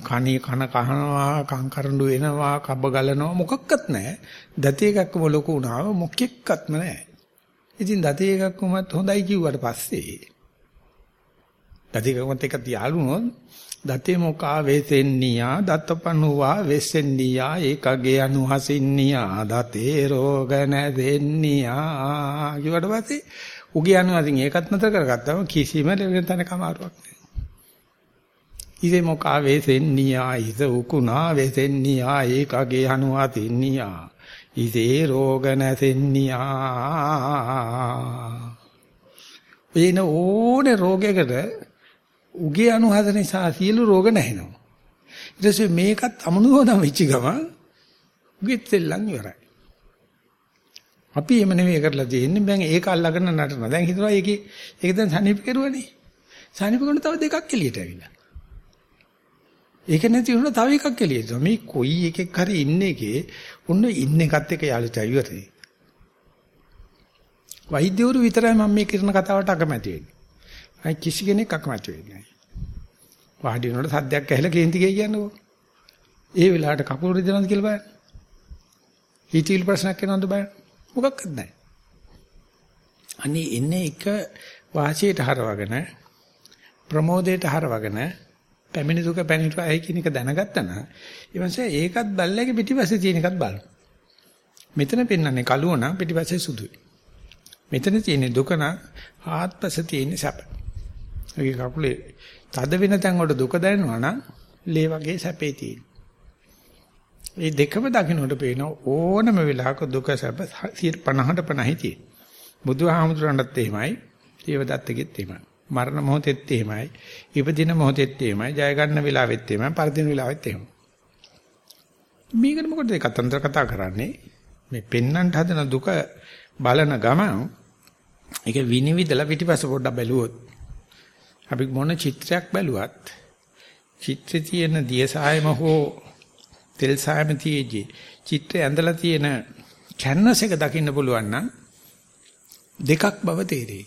කණී කන කහනවා කං කරඬු එනවා කබ ගලනවා මොකක්වත් නැහැ. දති එකක්ම ලොකු වුණාම මොකෙක්වත්ම නැහැ. ඉතින් දතේ එකක් වුමත් හොඳයි කිව්වට පස්සේ දතේ එකක්වත් එක තියාලුනොත් දතේ මොකා වෙසෙන්නියා දත්තපනුවා වෙසෙන්නියා ඒකගේ අනුහසින්නියා දතේ රෝග නැදෙන්නියා ඊට පස්සේ උගේ අනුහසින් ඒකත් නතර කරගත්තම කිසිම වෙන තැනක අමාරුවක් නෑ. ඉසේ මොකා වෙසෙන්නියා ඉස උකුණා වෙසෙන්නියා ඒකගේ අනුහසින්නියා ඉසේ රෝග නැසෙන්නියා. වෙන ඕනේ රෝගයකට උගේ අනුහද නිසා සියලු රෝග නැහෙනවා. ඊට පස්සේ මේකත් අමනුවදම් වෙච්ච ගම උගෙත් සෙල්ලම් ඉවරයි. අපි එම නෙවෙයි කරලා තියෙන්නේ දැන් ඒක අල්ලගෙන නටනවා. දැන් හිතනවා ඒකේ ඒක දැන් සනීප කෙරුවනේ. සනීප කරන තව දෙකක් එළියට ඇවිල්ලා. ඒක නැති වුණා තව එකක් එළියට. මේ කොයි එකෙක් හරි ඉන්නේ එකේ ඔන්න ඉන්න එකත් එක යාළුට ඉවරයි. වෛද්‍යවරු විතරයි මම මේ කරන කතාවට අකමැති වෙන්නේ. අයි කිසි කෙනෙක් අකමැති වෙන්නේ නැහැ. වාඩි වෙනකොට සද්දයක් ඇහිලා කේන්ති ගිය කියන්නකෝ. ඒ වෙලාවට කකුල රිදෙනවද කියලා බලන්න. හිතවිලි ප්‍රශ්නයක් එනවද බලන්න. මොකක්වත් නැහැ. අනේ එන්නේ එක වාසියට හරවගෙන ප්‍රමෝදයට හරවගෙන පැමිණි දුක පැනිට ඇයි කියන එක දැනගත්තා නම් ඊවන්සේ ඒකත් බල්ලගේ පිටිපස්සේ තියෙන එකත් බලන්න. මෙතන පෙන්වන්නේ කළුව නම් පිටිපස්සේ සුදුයි. මෙතන තියෙන දුක නම් ආත්පස තියෙන සැප. ඒ කකුලේ තද වෙන තැන් වල දුක දැනෙනවා නම් ලේ වගේ සැපේ තියෙන. මේ දෙකම දකින්නට පේන ඕනම වෙලාවක දුක සැප 50ට 50 තියෙන. බුදුහාමුදුරන්ටත් එහෙමයි, දේවදත්තගෙත් එහෙමයි. මරණ මොහොතෙත් එහෙමයි, ඉපදින මොහොතෙත් එහෙමයි, ජය ගන්න වෙලාවෙත් එහෙමයි, පරදින වෙලාවෙත් එහෙමයි. මේකට මොකටද කතන්දර කතා කරන්නේ? මේ පෙන්නන්ට හදන දුක බලන ගමන් ඒක විනිවිදලා පිටිපස්ස පොඩ්ඩක් බැලුවොත් අපි මොන චිත්‍රයක් බැලුවත් චිත්‍රයේ තියෙන දියසායම හෝ තෙල් සායම තියේජි චිත්‍රය ඇඳලා තියෙන කැන්වස් එක දකින්න පුළුවන් නම් දෙකක් බව තේරෙයි.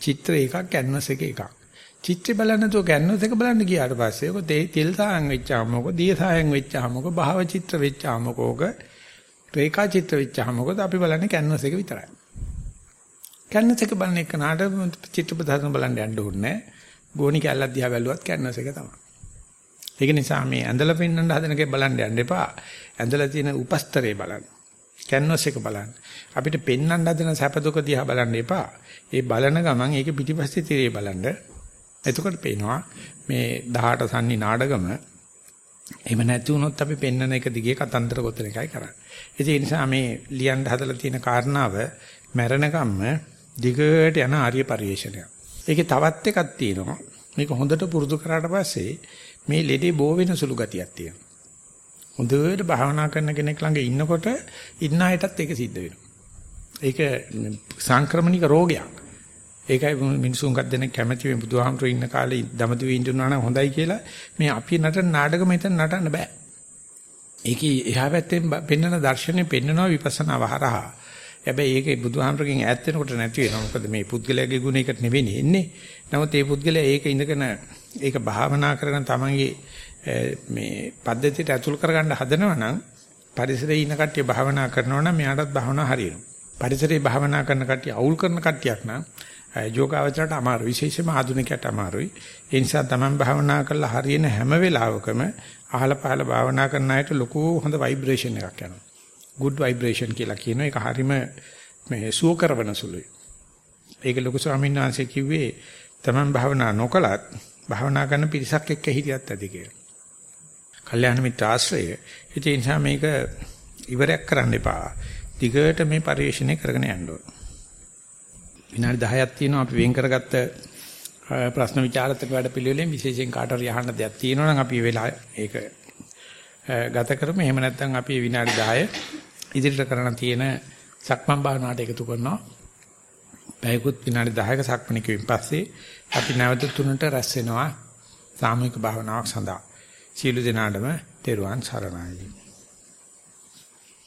චිත්‍ර එකක් කැන්වස් එක එකක්. චිත්‍රය බලන්න තෝ කැන්වස් එක බලන්න ගියාට පස්සේ ඔක තෙල් සායම් වෙච්චාම මොක දිය සායම් වෙච්චාම මොක භාව චිත්‍ර වෙච්චාම මොකෝක රේඛා චිත්‍ර වෙච්චාම මොකද අපි බලන්නේ කැන්වස් එක විතරයි. කැන්වස් එක බලන එක නාට චිත්‍රපට හදන බලන්න යන්න ඕනේ නැහැ. ගෝණි කැල්ලක් දිහා බැලුවත් කැන්වස් එක තමයි. ඒක නිසා මේ ඇඳලා පෙන්වන්න හදන එකේ බලන්න යන්න එපා. ඇඳලා තියෙන උපස්තරේ බලන්න. කැන්වස් එක බලන්න. අපිට පෙන්වන්න හදන සැප දුක දිහා බලන්න එපා. ඒ බලන ගමන් ඒක පිටිපස්සේ තිරේ බලන්න. එතකොට පේනවා මේ 18 සන්නි නාඩගම එහෙම නැති වුණොත් අපි පෙන්වන එක දිගේ කතන්දර ගොතන එකයි කරන්නේ. ඒ නිසා මේ ලියන්න හදලා තියෙන කාරණාව මැරෙනකම්ම දිගට යන ආර්ය පරිශ්‍රණයක්. ඒකේ තවත් එකක් තියෙනවා. මේක හොඳට පුරුදු කරාට පස්සේ මේ ලෙඩේ බෝ වෙන සුළු ගතියක් තියෙනවා. හොඳට භාවනා කරන කෙනෙක් ළඟ ඉන්නකොට ඉන්න අයටත් ඒක සිද්ධ වෙනවා. ඒක සංක්‍රමණික රෝගයක්. ඒකයි මිනිසුන් ගත් දෙනෙක් කැමැති මේ බුදුහාමුදුරු ඉන්න කාලේ දමදුවේ ඉඳුනා නම් හොඳයි කියලා මේ අපි නටන නාටක මෙතන නටන්න බෑ. ඒකේ එහා පැත්තෙන් පෙන්වන දර්ශනේ පෙන්වනවා විපස්සනා වහරහා. හැබැයි ඒකේ බුදුහාමරකින් ඈත් වෙනකොට නැති වෙනවා. මොකද මේ පුද්ගලයාගේ ගුණයකට නෙවෙයි එන්නේ. නමුත් මේ පුද්ගලයා ඒක ඉඳගෙන ඒක භාවනා කරන තමන්ගේ මේ පද්ධතියට ඇතුල් කරගන්න හදනවා නම් පරිසරයේ ඉන්න කට්ටිය භාවනා කරනවා නම් මෙයාටත් භාවනා හරියනවා. පරිසරයේ භාවනා කරන කට්ටිය අවුල් කරන කට්ටියක් නම් යෝගාවචරයට අමාරු විශේෂයෙන්ම ආධුනිකයට අමාරුයි. ඒ නිසා තමන් භාවනා කරලා හරියන හැම වෙලාවකම අහල පහල භාවනා කරන අයට ලොකු හොඳ ভাইබ්‍රේෂන් එකක් යනවා. Good vibration කියලා කියනවා. ඒක හරීම මේ සුව කරවන සුළුයි. ඒක ලොකු ස්වාමීන් වහන්සේ කිව්වේ තමන් භාවනා නොකලත් භාවනා කරන පිරිසක් එක්ක හිටියත් ඇති කියලා. කල්යාණ මිත්‍ර ආශ්‍රය. ඒ නිසා මේක ඉවරයක් කරන්න එපා. දිගට මේ පරිශ්‍රණය කරගෙන යන්න ඕන. විනාඩි 10ක් තියෙනවා අපි වෙන් කරගත්ත ප්‍රශ්න විචාරතක වැඩ පිළිවෙලෙන් විශේෂයෙන් කාට හරි අහන්න දෙයක් තියෙනවා නම් අපි වෙලා ඒක ගත කරමු. එහෙම නැත්නම් අපි විනාඩි 10 ඉදිරියට කරන්න තියෙන සක්මන් භාවනාවට එකතු කරනවා. පැයකුත් විනාඩි 10ක සක්මණේකින් පස්සේ අපි නැවත තුනට රැස් වෙනවා සාමූහික භාවනාවක් සඳහා. සීල දිනාඩම තෙරුවන් සරණයි.